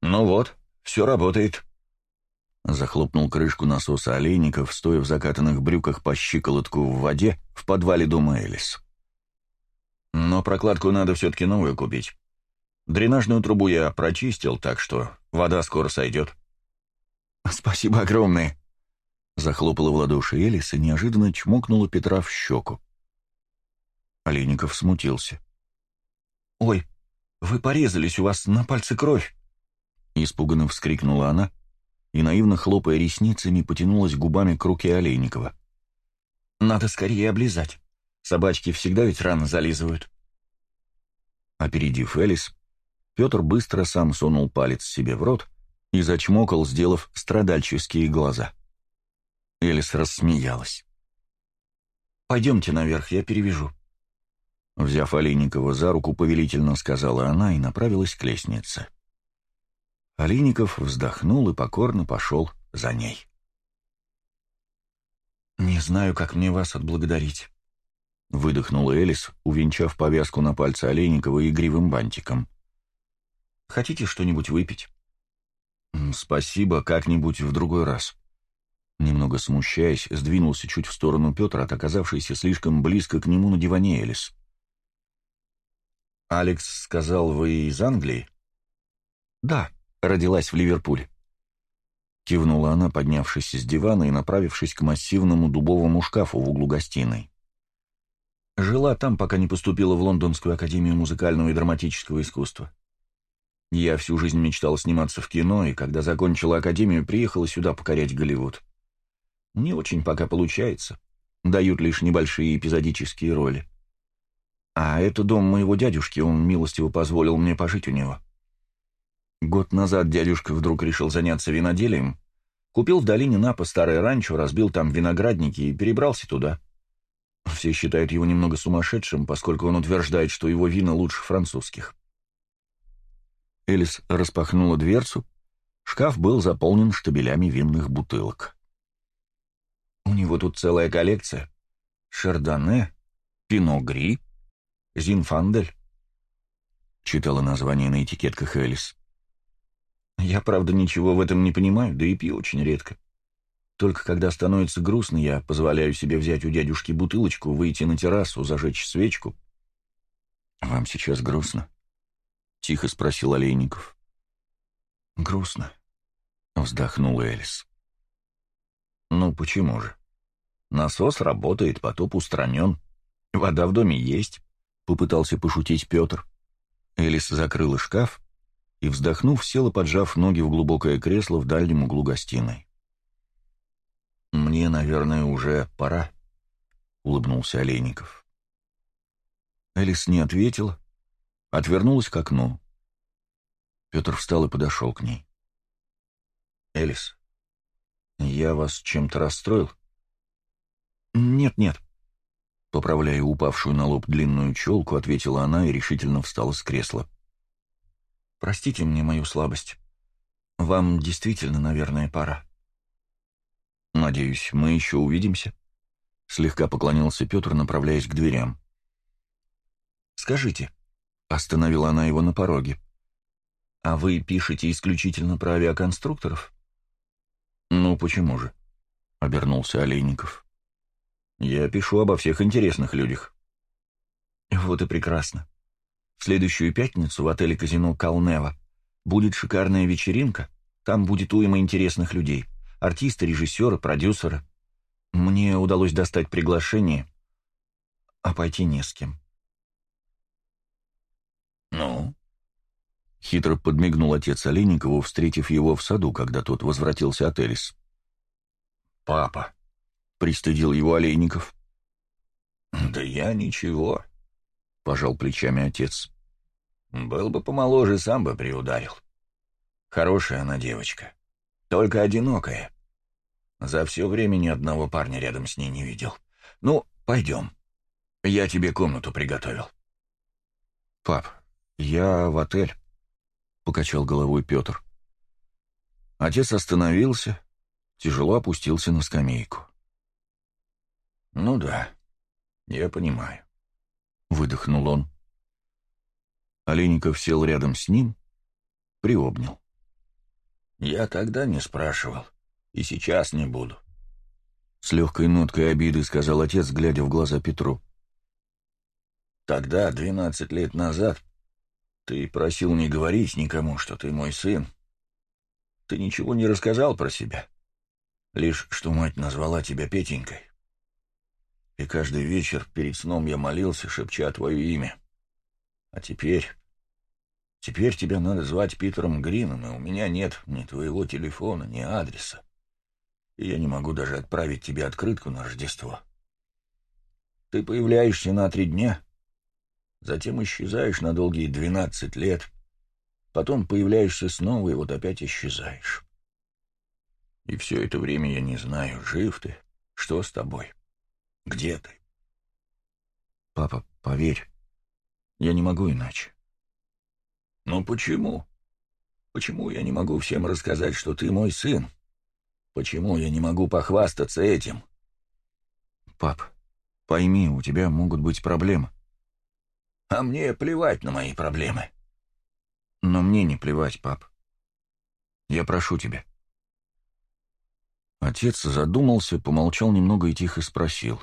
«Ну вот, все работает», — захлопнул крышку насоса Олейников, стоя в закатанных брюках по щиколотку в воде в подвале дома Элис. «Но прокладку надо все-таки новую купить. Дренажную трубу я прочистил, так что вода скоро сойдет». «Спасибо огромное!» Захлопала в ладоши Элис и неожиданно чмокнула Петра в щеку. Олейников смутился. «Ой, вы порезались, у вас на пальце кровь!» Испуганно вскрикнула она и, наивно хлопая ресницами, потянулась губами к руке Олейникова. «Надо скорее облизать. Собачки всегда ведь рано зализывают». Опередив Элис, Петр быстро сам сунул палец себе в рот и зачмокал, сделав страдальческие глаза. Элис рассмеялась. «Пойдемте наверх, я перевяжу». Взяв Олейникова за руку, повелительно сказала она и направилась к лестнице. Олейников вздохнул и покорно пошел за ней. «Не знаю, как мне вас отблагодарить», — выдохнула Элис, увенчав повязку на пальце Олейникова игривым бантиком. «Хотите что-нибудь выпить?» «Спасибо, как-нибудь в другой раз». Немного смущаясь, сдвинулся чуть в сторону Петра от оказавшейся слишком близко к нему на диване Элис. «Алекс сказал, вы из Англии?» «Да, родилась в Ливерпуле». Кивнула она, поднявшись с дивана и направившись к массивному дубовому шкафу в углу гостиной. Жила там, пока не поступила в Лондонскую академию музыкального и драматического искусства. Я всю жизнь мечтал сниматься в кино, и когда закончила академию, приехала сюда покорять Голливуд. Не очень пока получается. Дают лишь небольшие эпизодические роли. А это дом моего дядюшки, он милостиво позволил мне пожить у него. Год назад дядюшка вдруг решил заняться виноделием, купил в долине Напа старое ранчо, разбил там виноградники и перебрался туда. Все считают его немного сумасшедшим, поскольку он утверждает, что его вина лучше французских. Элис распахнула дверцу. Шкаф был заполнен штабелями винных бутылок. У него тут целая коллекция. Шардоне, Пино-Гри, Зинфандель. Читала название на этикетках Элис. Я, правда, ничего в этом не понимаю, да и пью очень редко. Только когда становится грустно, я позволяю себе взять у дядюшки бутылочку, выйти на террасу, зажечь свечку. «Вам сейчас грустно?» — тихо спросил Олейников. «Грустно», — вздохнул Элис. «Ну почему же? Насос работает, потоп устранен. Вода в доме есть», — попытался пошутить Петр. Элис закрыла шкаф и, вздохнув, села, поджав ноги в глубокое кресло в дальнем углу гостиной. «Мне, наверное, уже пора», — улыбнулся Олейников. Элис не ответила, отвернулась к окну. Петр встал и подошел к ней. «Элис, я вас чем-то расстроил?» «Нет-нет», — поправляя упавшую на лоб длинную челку, ответила она и решительно встала с кресла. «Простите мне мою слабость. Вам действительно, наверное, пора». «Надеюсь, мы еще увидимся?» — слегка поклонился Петр, направляясь к дверям. «Скажите», — остановила она его на пороге, — «а вы пишете исключительно про авиаконструкторов?» «Ну, почему же?» — обернулся Олейников. «Я пишу обо всех интересных людях». «Вот и прекрасно. В следующую пятницу в отеле-казино «Калнева» будет шикарная вечеринка, там будет уйма интересных людей артисты, режиссеры, продюсеры. Мне удалось достать приглашение, а пойти не с кем. «Ну?» — хитро подмигнул отец Олейникову, встретив его в саду, когда тот возвратился от Элис. «Папа», — пристыдил его Олейников. «Да я ничего», — пожал плечами отец. «Был бы помоложе, сам бы приударил. Хорошая она девочка, только одинокая. За все время ни одного парня рядом с ней не видел. Ну, пойдем. Я тебе комнату приготовил. Пап, я в отель, — покачал головой Петр. Отец остановился, тяжело опустился на скамейку. Ну да, я понимаю. Выдохнул он. Олейников сел рядом с ним, приобнял. Я тогда не спрашивал. И сейчас не буду. С легкой ноткой обиды сказал отец, глядя в глаза Петру. Тогда, двенадцать лет назад, ты просил не говорить никому, что ты мой сын. Ты ничего не рассказал про себя. Лишь, что мать назвала тебя Петенькой. И каждый вечер перед сном я молился, шепча твое имя. А теперь... Теперь тебя надо звать Питером Грином, и у меня нет ни твоего телефона, ни адреса и я не могу даже отправить тебе открытку на Рождество. Ты появляешься на три дня, затем исчезаешь на долгие двенадцать лет, потом появляешься снова и вот опять исчезаешь. И все это время я не знаю, жив ты, что с тобой, где ты. Папа, поверь, я не могу иначе. Ну почему? Почему я не могу всем рассказать, что ты мой сын? Почему я не могу похвастаться этим? Пап, пойми, у тебя могут быть проблемы. А мне плевать на мои проблемы. Но мне не плевать, пап. Я прошу тебя. Отец задумался, помолчал немного и тихо спросил.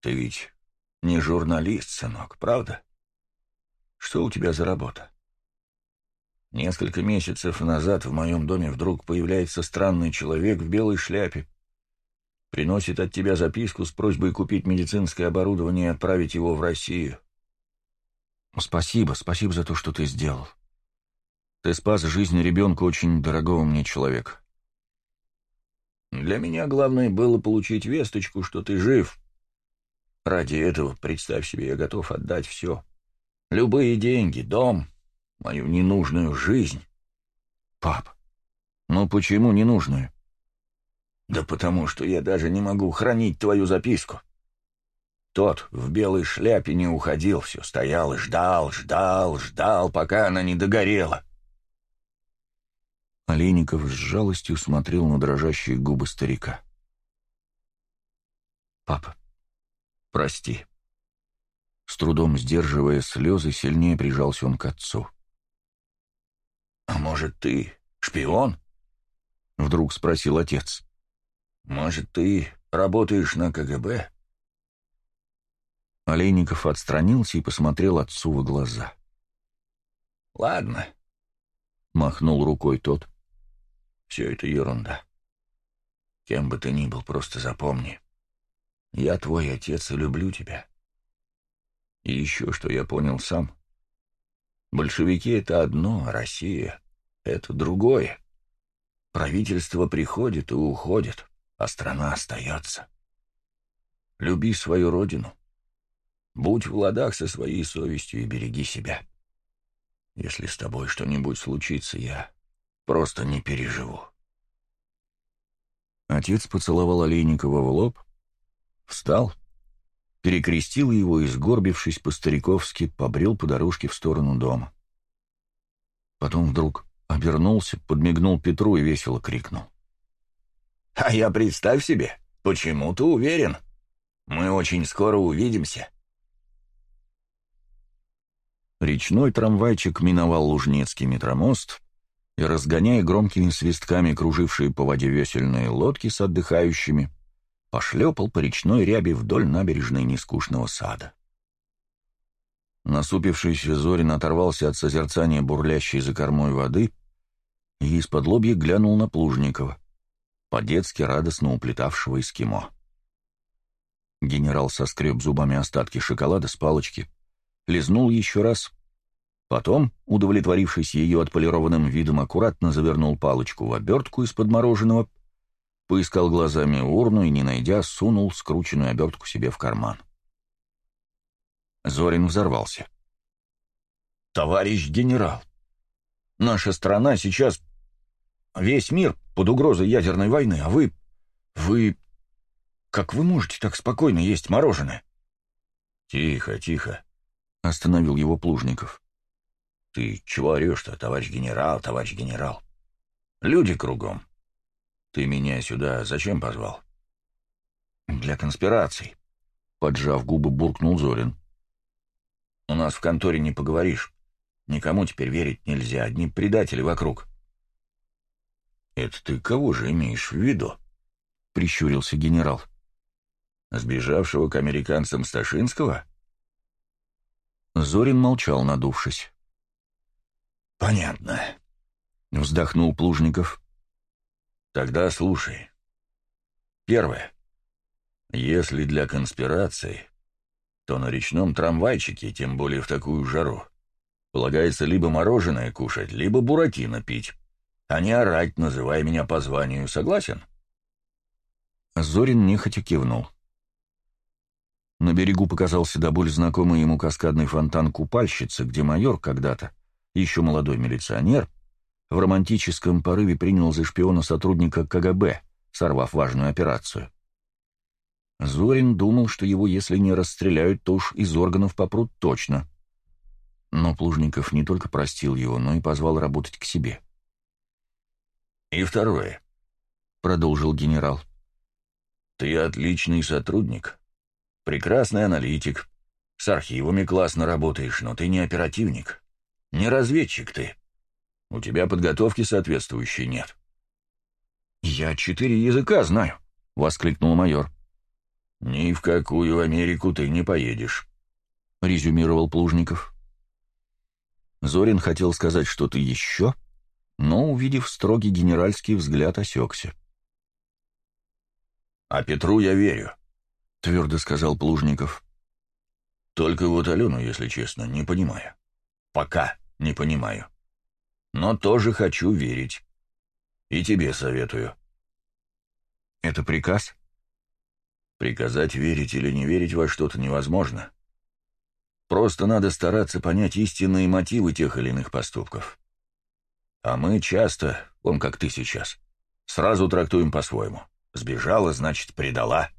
Ты ведь не журналист, сынок, правда? Что у тебя за работа? Несколько месяцев назад в моем доме вдруг появляется странный человек в белой шляпе. Приносит от тебя записку с просьбой купить медицинское оборудование и отправить его в Россию. Спасибо, спасибо за то, что ты сделал. Ты спас жизнь ребенка очень дорогого мне человека. Для меня главное было получить весточку, что ты жив. Ради этого, представь себе, я готов отдать все. Любые деньги, дом, мою ненужную жизнь. Пап, ну почему ненужную? Да потому что я даже не могу хранить твою записку. Тот в белой шляпе не уходил, все стоял и ждал, ждал, ждал, пока она не догорела. Олейников с жалостью смотрел на дрожащие губы старика. «Папа, прости». С трудом сдерживая слезы, сильнее прижался он к отцу. «А может, ты шпион?» — вдруг спросил отец. «Может, ты работаешь на КГБ?» Олейников отстранился и посмотрел отцу в глаза. «Ладно», — махнул рукой тот. «Все это ерунда. Кем бы ты ни был, просто запомни. Я твой отец и люблю тебя. И еще что я понял сам. Большевики — это одно, а Россия — это другое. Правительство приходит и уходит, а страна остается. Люби свою родину. Будь в ладах со своей совестью и береги себя. Если с тобой что-нибудь случится, я просто не переживу. Отец поцеловал Олейникова в лоб, встал, перекрестил его и, сгорбившись по-стариковски, побрел по дорожке в сторону дома. Потом вдруг обернулся, подмигнул Петру и весело крикнул. «А я, представь себе, почему-то уверен. Мы очень скоро увидимся». Речной трамвайчик миновал Лужнецкий метромост и, разгоняя громкими свистками кружившие по воде весельные лодки с отдыхающими, пошлепал по речной ряби вдоль набережной нескучного сада. Насупившийся Зорин оторвался от созерцания бурлящей за кормой воды и из-под лобья глянул на Плужникова, по-детски радостно уплетавшего эскимо. Генерал соскреб зубами остатки шоколада с палочки — лизнул еще раз. Потом, удовлетворившись ее отполированным видом, аккуратно завернул палочку в обертку из-под мороженого, поискал глазами урну и, не найдя, сунул скрученную обертку себе в карман. Зорин взорвался. «Товарищ генерал, наша страна сейчас... Весь мир под угрозой ядерной войны, а вы... Вы... Как вы можете так спокойно есть мороженое?» «Тихо, тихо», — остановил его Плужников. «Ты чего орешь-то, товарищ генерал, товарищ генерал? Люди кругом. Ты меня сюда зачем позвал?» «Для конспираций», — поджав губы, буркнул Зорин. «У нас в конторе не поговоришь. Никому теперь верить нельзя, одни предатели вокруг». «Это ты кого же имеешь в виду?» — прищурился генерал. «Сбежавшего к американцам Сташинского?» Зорин молчал, надувшись. «Понятно», — вздохнул Плужников. «Тогда слушай. Первое. Если для конспирации, то на речном трамвайчике, тем более в такую жару, полагается либо мороженое кушать, либо буратино пить, а не орать, называя меня по званию. Согласен?» Зорин нехотя кивнул. На берегу показался до боли знакомый ему каскадный фонтан купальщицы, где майор когда-то, еще молодой милиционер, в романтическом порыве принял за шпиона сотрудника КГБ, сорвав важную операцию. Зорин думал, что его, если не расстреляют, то уж из органов попрут точно. Но Плужников не только простил его, но и позвал работать к себе. «И второе», — продолжил генерал. «Ты отличный сотрудник, Прекрасный аналитик. С архивами классно работаешь, но ты не оперативник. Не разведчик ты. У тебя подготовки соответствующей нет. «Я четыре языка знаю», — воскликнул майор. «Ни в какую Америку ты не поедешь», — резюмировал Плужников. Зорин хотел сказать что-то еще, но, увидев строгий генеральский взгляд, осекся. «А Петру я верю», — твердо сказал Плужников. «Только вот Алену, если честно, не понимаю. Пока не понимаю. Но тоже хочу верить. И тебе советую. Это приказ? Приказать верить или не верить во что-то невозможно. Просто надо стараться понять истинные мотивы тех или иных поступков. А мы часто, он как ты сейчас, сразу трактуем по-своему. Сбежала, значит, предала.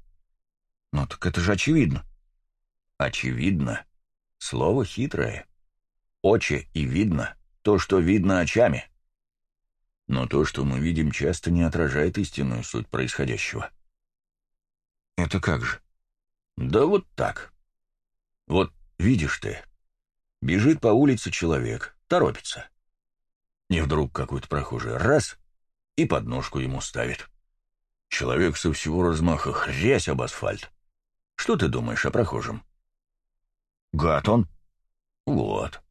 Ну так это же очевидно. Очевидно. Слово хитрое. Очи и видно то, что видно очами. Но то, что мы видим, часто не отражает истинную суть происходящего. Это как же? Да вот так. Вот видишь ты, бежит по улице человек, торопится. И вдруг какой-то прохожий раз и подножку ему ставит. Человек со всего размаха хрясь об асфальт. Что ты думаешь о прохожем? Гад он? Вот.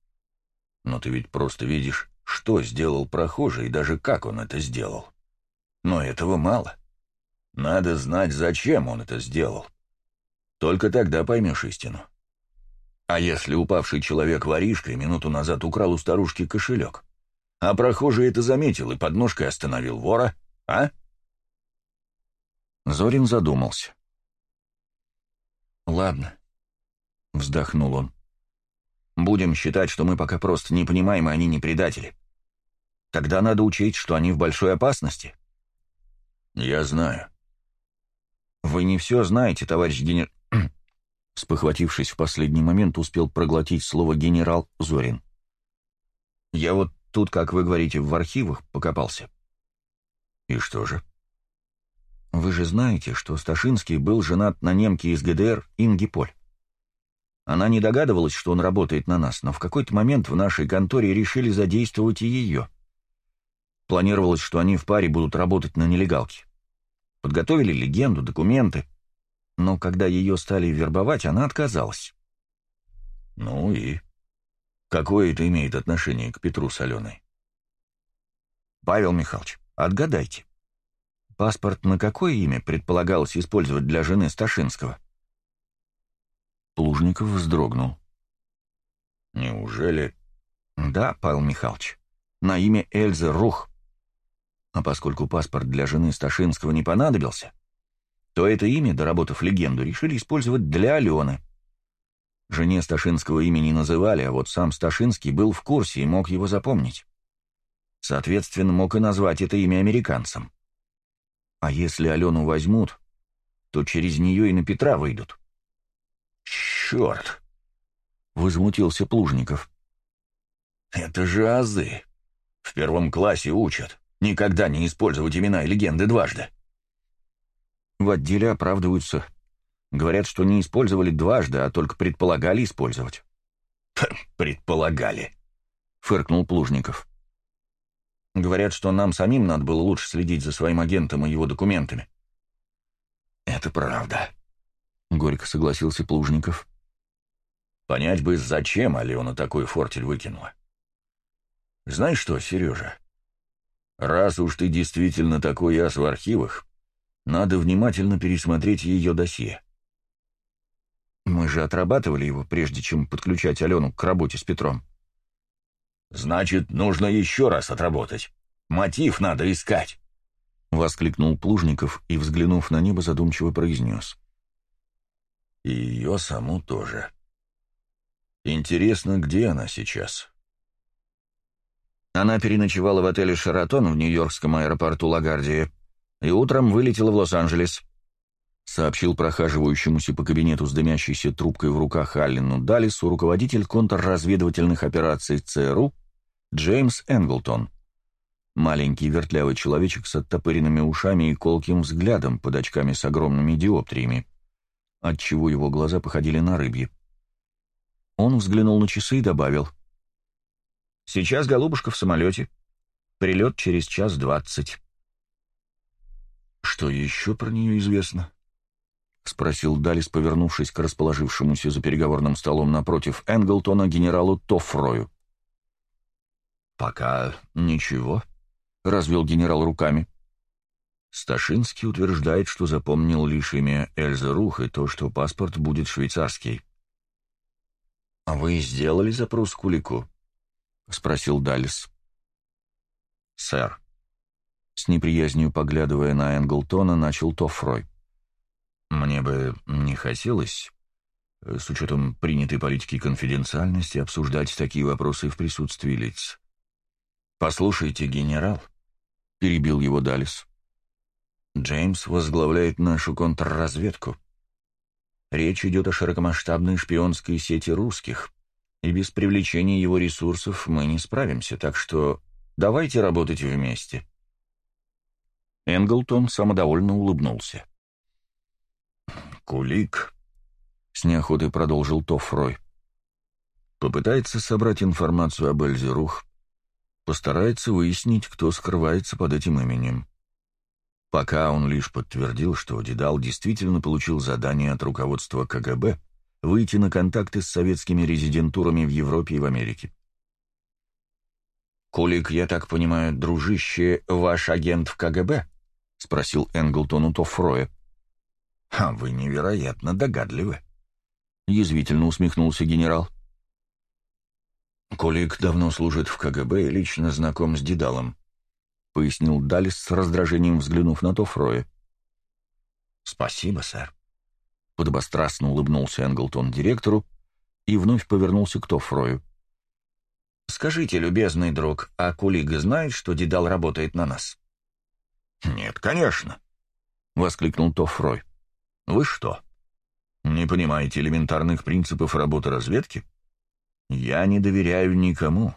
Но ты ведь просто видишь, что сделал прохожий и даже как он это сделал. Но этого мало. Надо знать, зачем он это сделал. Только тогда поймешь истину. А если упавший человек воришкой минуту назад украл у старушки кошелек, а прохожий это заметил и подножкой остановил вора, а? Зорин задумался. «Ладно», — вздохнул он. «Будем считать, что мы пока просто не понимаем, и они не предатели. Тогда надо учесть, что они в большой опасности». «Я знаю». «Вы не все знаете, товарищ генер...» Спохватившись в последний момент, успел проглотить слово «генерал Зорин». «Я вот тут, как вы говорите, в архивах покопался». «И что же?» «Вы же знаете, что Сташинский был женат на немке из ГДР Инги Поль. Она не догадывалась, что он работает на нас, но в какой-то момент в нашей конторе решили задействовать и ее. Планировалось, что они в паре будут работать на нелегалке. Подготовили легенду, документы. Но когда ее стали вербовать, она отказалась. Ну и? Какое это имеет отношение к Петру с Аленой? Павел Михайлович, отгадайте. Паспорт на какое имя предполагалось использовать для жены Сташинского? Плужников вздрогнул. Неужели? Да, Павел Михайлович. На имя Эльзы Рух. А поскольку паспорт для жены Сташинского не понадобился, то это имя, доработав легенду, решили использовать для Алены. Жене Сташинского имя не называли, а вот сам Сташинский был в курсе и мог его запомнить. Соответственно, мог и назвать это имя американцам. А если Алену возьмут, то через нее и на Петра выйдут. «Черт!» — возмутился Плужников. «Это же азы. В первом классе учат. Никогда не использовать имена и легенды дважды». В отделе оправдываются. Говорят, что не использовали дважды, а только предполагали использовать. «Предполагали», — фыркнул Плужников. Говорят, что нам самим надо было лучше следить за своим агентом и его документами. «Это правда», — горько согласился Плужников. «Понять бы, зачем Алена такой фортель выкинула. Знаешь что, Сережа, раз уж ты действительно такой ас в архивах, надо внимательно пересмотреть ее досье». «Мы же отрабатывали его, прежде чем подключать Алену к работе с Петром», Значит, нужно еще раз отработать. Мотив надо искать. Воскликнул Плужников и, взглянув на небо, задумчиво произнес. И ее саму тоже. Интересно, где она сейчас? Она переночевала в отеле «Шаратон» в нью-йоркском аэропорту Лагардия и утром вылетела в Лос-Анджелес, сообщил прохаживающемуся по кабинету с дымящейся трубкой в руках Аллену Далису руководитель контрразведывательных операций ЦРУ Джеймс Энглтон. Маленький вертлявый человечек с оттопыренными ушами и колким взглядом под очками с огромными диоптриями, отчего его глаза походили на рыбьи. Он взглянул на часы и добавил. «Сейчас голубушка в самолете. Прилет через час двадцать». «Что еще про нее известно?» — спросил Далис, повернувшись к расположившемуся за переговорным столом напротив Энглтона генералу Тофрою. «Пока ничего», — развел генерал руками. Сташинский утверждает, что запомнил лишь имя Эльзы Рух и то, что паспорт будет швейцарский. «А вы сделали запрос Кулику?» — спросил Далис. «Сэр», — с неприязнью поглядывая на Энглтона, начал Тофрой. «Мне бы не хотелось, с учетом принятой политики конфиденциальности, обсуждать такие вопросы в присутствии лиц. «Послушайте, генерал», — перебил его Далис, — «Джеймс возглавляет нашу контрразведку. Речь идет о широкомасштабной шпионской сети русских, и без привлечения его ресурсов мы не справимся, так что давайте работать вместе». Энглтон самодовольно улыбнулся. «Кулик», — с неохотой продолжил Тофрой, — «попытается собрать информацию об Эльзе Рух, постарается выяснить, кто скрывается под этим именем. Пока он лишь подтвердил, что Дедал действительно получил задание от руководства КГБ выйти на контакты с советскими резидентурами в Европе и в Америке. «Кулик, я так понимаю, дружище, ваш агент в КГБ?» — спросил Энглтон у Тоффроя. «А вы невероятно догадливы», — язвительно усмехнулся генерал. «Кулик давно служит в КГБ и лично знаком с Дедалом», — пояснил Далис с раздражением, взглянув на Тофроя. «Спасибо, сэр», — подобострастно улыбнулся Энглтон директору и вновь повернулся к Тофрою. «Скажите, любезный друг, а Кулига знает, что Дедал работает на нас?» «Нет, конечно», — воскликнул Тофрой. «Вы что, не понимаете элементарных принципов работы разведки? Я не доверяю никому,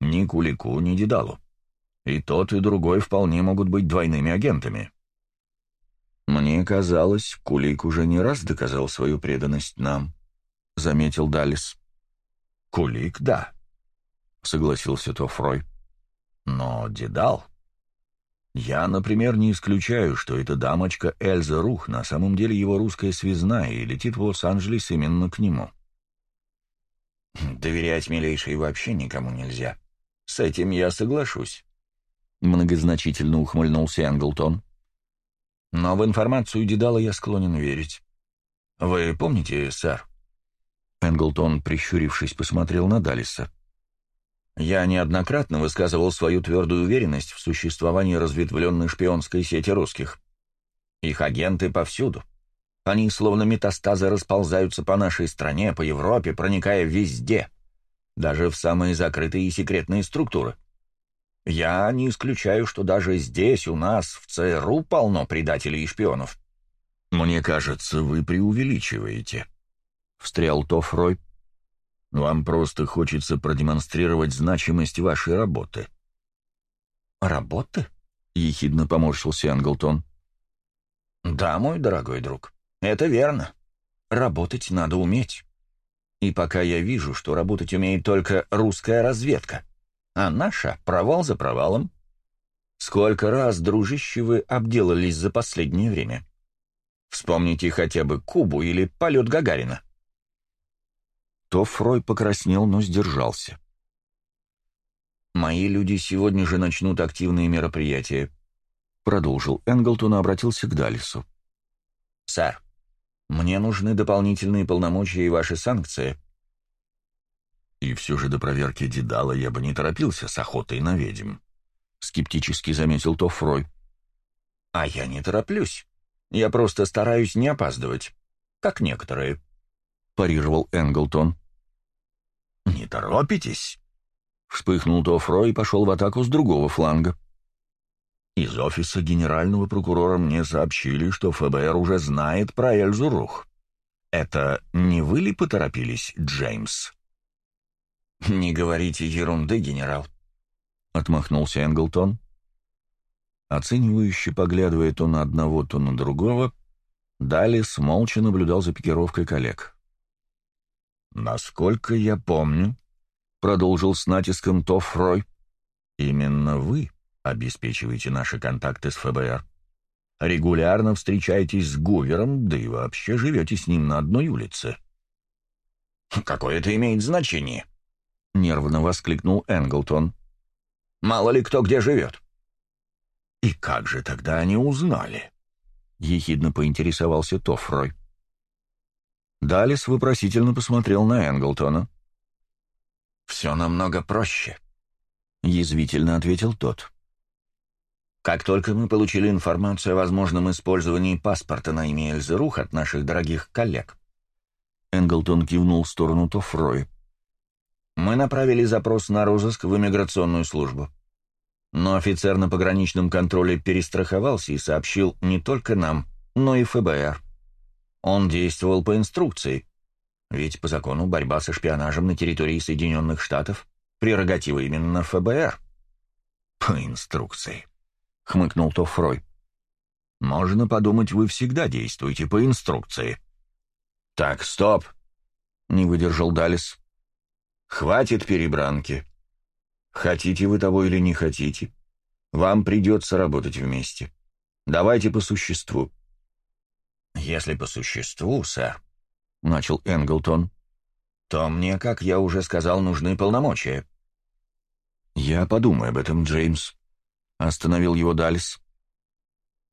ни Кулику, ни Дедалу. И тот, и другой вполне могут быть двойными агентами. Мне казалось, Кулик уже не раз доказал свою преданность нам, — заметил Далис. Кулик, да, — согласился Тофрой. Но Дедал... Я, например, не исключаю, что эта дамочка Эльза Рух на самом деле его русская связная и летит в Лос-Анджелес именно к нему. Доверять милейшей вообще никому нельзя. С этим я соглашусь. Многозначительно ухмыльнулся Энглтон. Но в информацию Дедала я склонен верить. Вы помните, сэр? Энглтон, прищурившись, посмотрел на Далиса. Я неоднократно высказывал свою твердую уверенность в существовании разветвленной шпионской сети русских. Их агенты повсюду. Они словно метастазы расползаются по нашей стране, по Европе, проникая везде, даже в самые закрытые и секретные структуры. Я не исключаю, что даже здесь, у нас, в ЦРУ, полно предателей и шпионов. «Мне кажется, вы преувеличиваете», — встрял Тофрой. «Вам просто хочется продемонстрировать значимость вашей работы». «Работы?» — ехидно поморщился Энглтон. «Да, мой дорогой друг, это верно. Работать надо уметь. И пока я вижу, что работать умеет только русская разведка, а наша — провал за провалом. Сколько раз, дружище, вы обделались за последнее время? Вспомните хотя бы Кубу или полет Гагарина. То Фрой покраснел, но сдержался. «Мои люди сегодня же начнут активные мероприятия», — продолжил Энглтон и обратился к Далису. «Сэр, мне нужны дополнительные полномочия и ваши санкции, и все же до проверки Дедала я бы не торопился с охотой на ведьм. Скептически заметил Тофрой. А я не тороплюсь. Я просто стараюсь не опаздывать. Как некоторые. Парировал Энглтон. Не торопитесь? Вспыхнул Тофрой и пошел в атаку с другого фланга. Из офиса генерального прокурора мне сообщили, что ФБР уже знает про Эльзу Рух. Это не вы ли поторопились, Джеймс? «Не говорите ерунды, генерал», — отмахнулся Энглтон. Оценивающе поглядывая то на одного, то на другого, Далис молча наблюдал за пикировкой коллег. «Насколько я помню», — продолжил с натиском Тофрой, — «именно вы обеспечиваете наши контакты с ФБР. Регулярно встречаетесь с Гувером, да и вообще живете с ним на одной улице». «Какое это имеет значение?» — нервно воскликнул Энглтон. «Мало ли кто где живет». «И как же тогда они узнали?» — ехидно поинтересовался Тофрой. Далис вопросительно посмотрел на Энглтона. «Все намного проще», — язвительно ответил тот. Как только мы получили информацию о возможном использовании паспорта на имя Эльзы Рух от наших дорогих коллег, Энглтон кивнул в сторону Тофрой. Мы направили запрос на розыск в иммиграционную службу. Но офицер на пограничном контроле перестраховался и сообщил не только нам, но и ФБР. Он действовал по инструкции, ведь по закону борьба со шпионажем на территории Соединенных Штатов — прерогатива именно ФБР. По инструкции хмыкнул Тофрой. «Можно подумать, вы всегда действуете по инструкции». «Так, стоп!» — не выдержал Далис. «Хватит перебранки. Хотите вы того или не хотите, вам придется работать вместе. Давайте по существу». «Если по существу, сэр», — начал Энглтон, — «то мне, как я уже сказал, нужны полномочия». «Я подумаю об этом, Джеймс», Остановил его Дальс.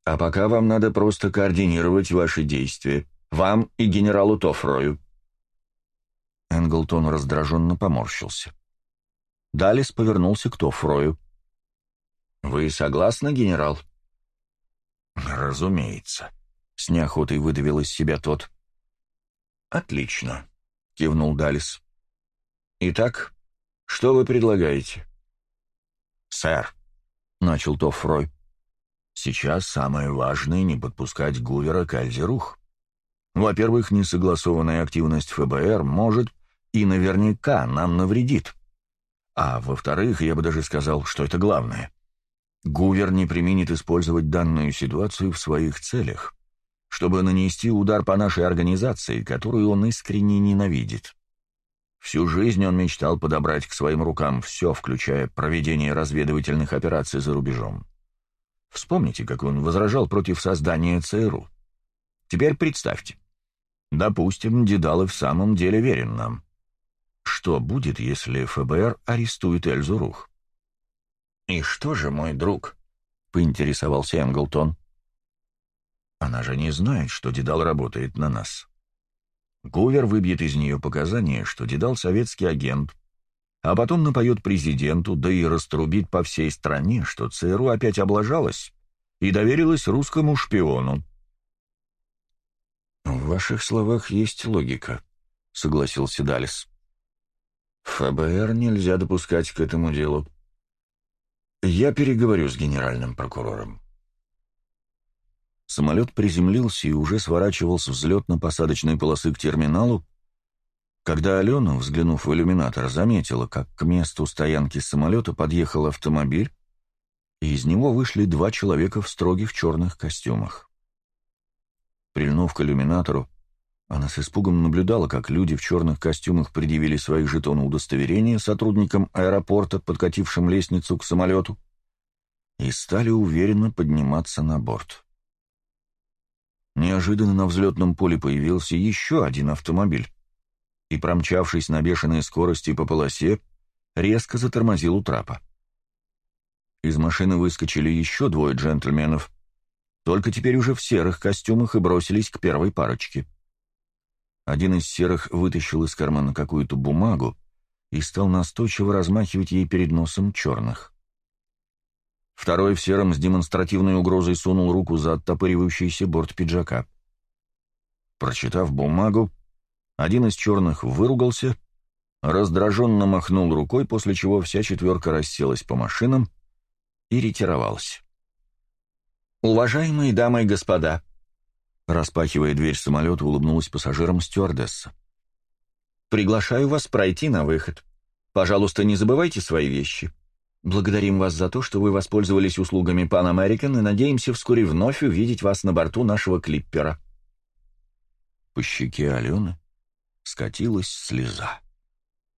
«А пока вам надо просто координировать ваши действия. Вам и генералу Тофрою». Энглтон раздраженно поморщился. Далис повернулся к Тофрою. «Вы согласны, генерал?» «Разумеется», — с неохотой выдавил из себя тот. «Отлично», — кивнул Далис. «Итак, что вы предлагаете?» «Сэр», — начал Тоффрой. «Сейчас самое важное — не подпускать Гувера к Альзерух. Во-первых, несогласованная активность ФБР может и наверняка нам навредит. А во-вторых, я бы даже сказал, что это главное. Гувер не применит использовать данную ситуацию в своих целях, чтобы нанести удар по нашей организации, которую он искренне ненавидит. Всю жизнь он мечтал подобрать к своим рукам все, включая проведение разведывательных операций за рубежом. Вспомните, как он возражал против создания ЦРУ. Теперь представьте. Допустим, Дедал и в самом деле верен нам. Что будет, если ФБР арестует Эльзу Рух? «И что же, мой друг?» — поинтересовался Энглтон. «Она же не знает, что Дедал работает на нас. Гувер выбьет из нее показания, что Дедал советский агент, а потом напоет президенту, да и раструбит по всей стране, что ЦРУ опять облажалась и доверилась русскому шпиону. «В ваших словах есть логика», — согласился Далис. «ФБР нельзя допускать к этому делу. Я переговорю с генеральным прокурором». Самолет приземлился и уже сворачивал с взлетно-посадочной полосы к терминалу, когда Алена, взглянув в иллюминатор, заметила, как к месту стоянки самолета подъехал автомобиль, и из него вышли два человека в строгих черных костюмах. Прильнув к иллюминатору, она с испугом наблюдала, как люди в черных костюмах предъявили свои жетоны удостоверения сотрудникам аэропорта, подкатившим лестницу к самолету, и стали уверенно подниматься на борт. Неожиданно на взлетном поле появился еще один автомобиль и, промчавшись на бешеной скорости по полосе, резко затормозил у трапа. Из машины выскочили еще двое джентльменов, только теперь уже в серых костюмах и бросились к первой парочке. Один из серых вытащил из кармана какую-то бумагу и стал настойчиво размахивать ей перед носом черных. Второй в сером с демонстративной угрозой сунул руку за оттопыривающийся борт пиджака. Прочитав бумагу, один из черных выругался, раздраженно махнул рукой, после чего вся четверка расселась по машинам и ретировалась. «Уважаемые дамы и господа!» Распахивая дверь самолета, улыбнулась пассажирам стюардесса. «Приглашаю вас пройти на выход. Пожалуйста, не забывайте свои вещи. Благодарим вас за то, что вы воспользовались услугами Pan American и надеемся вскоре вновь увидеть вас на борту нашего клиппера». По щеке Алены скатилась слеза.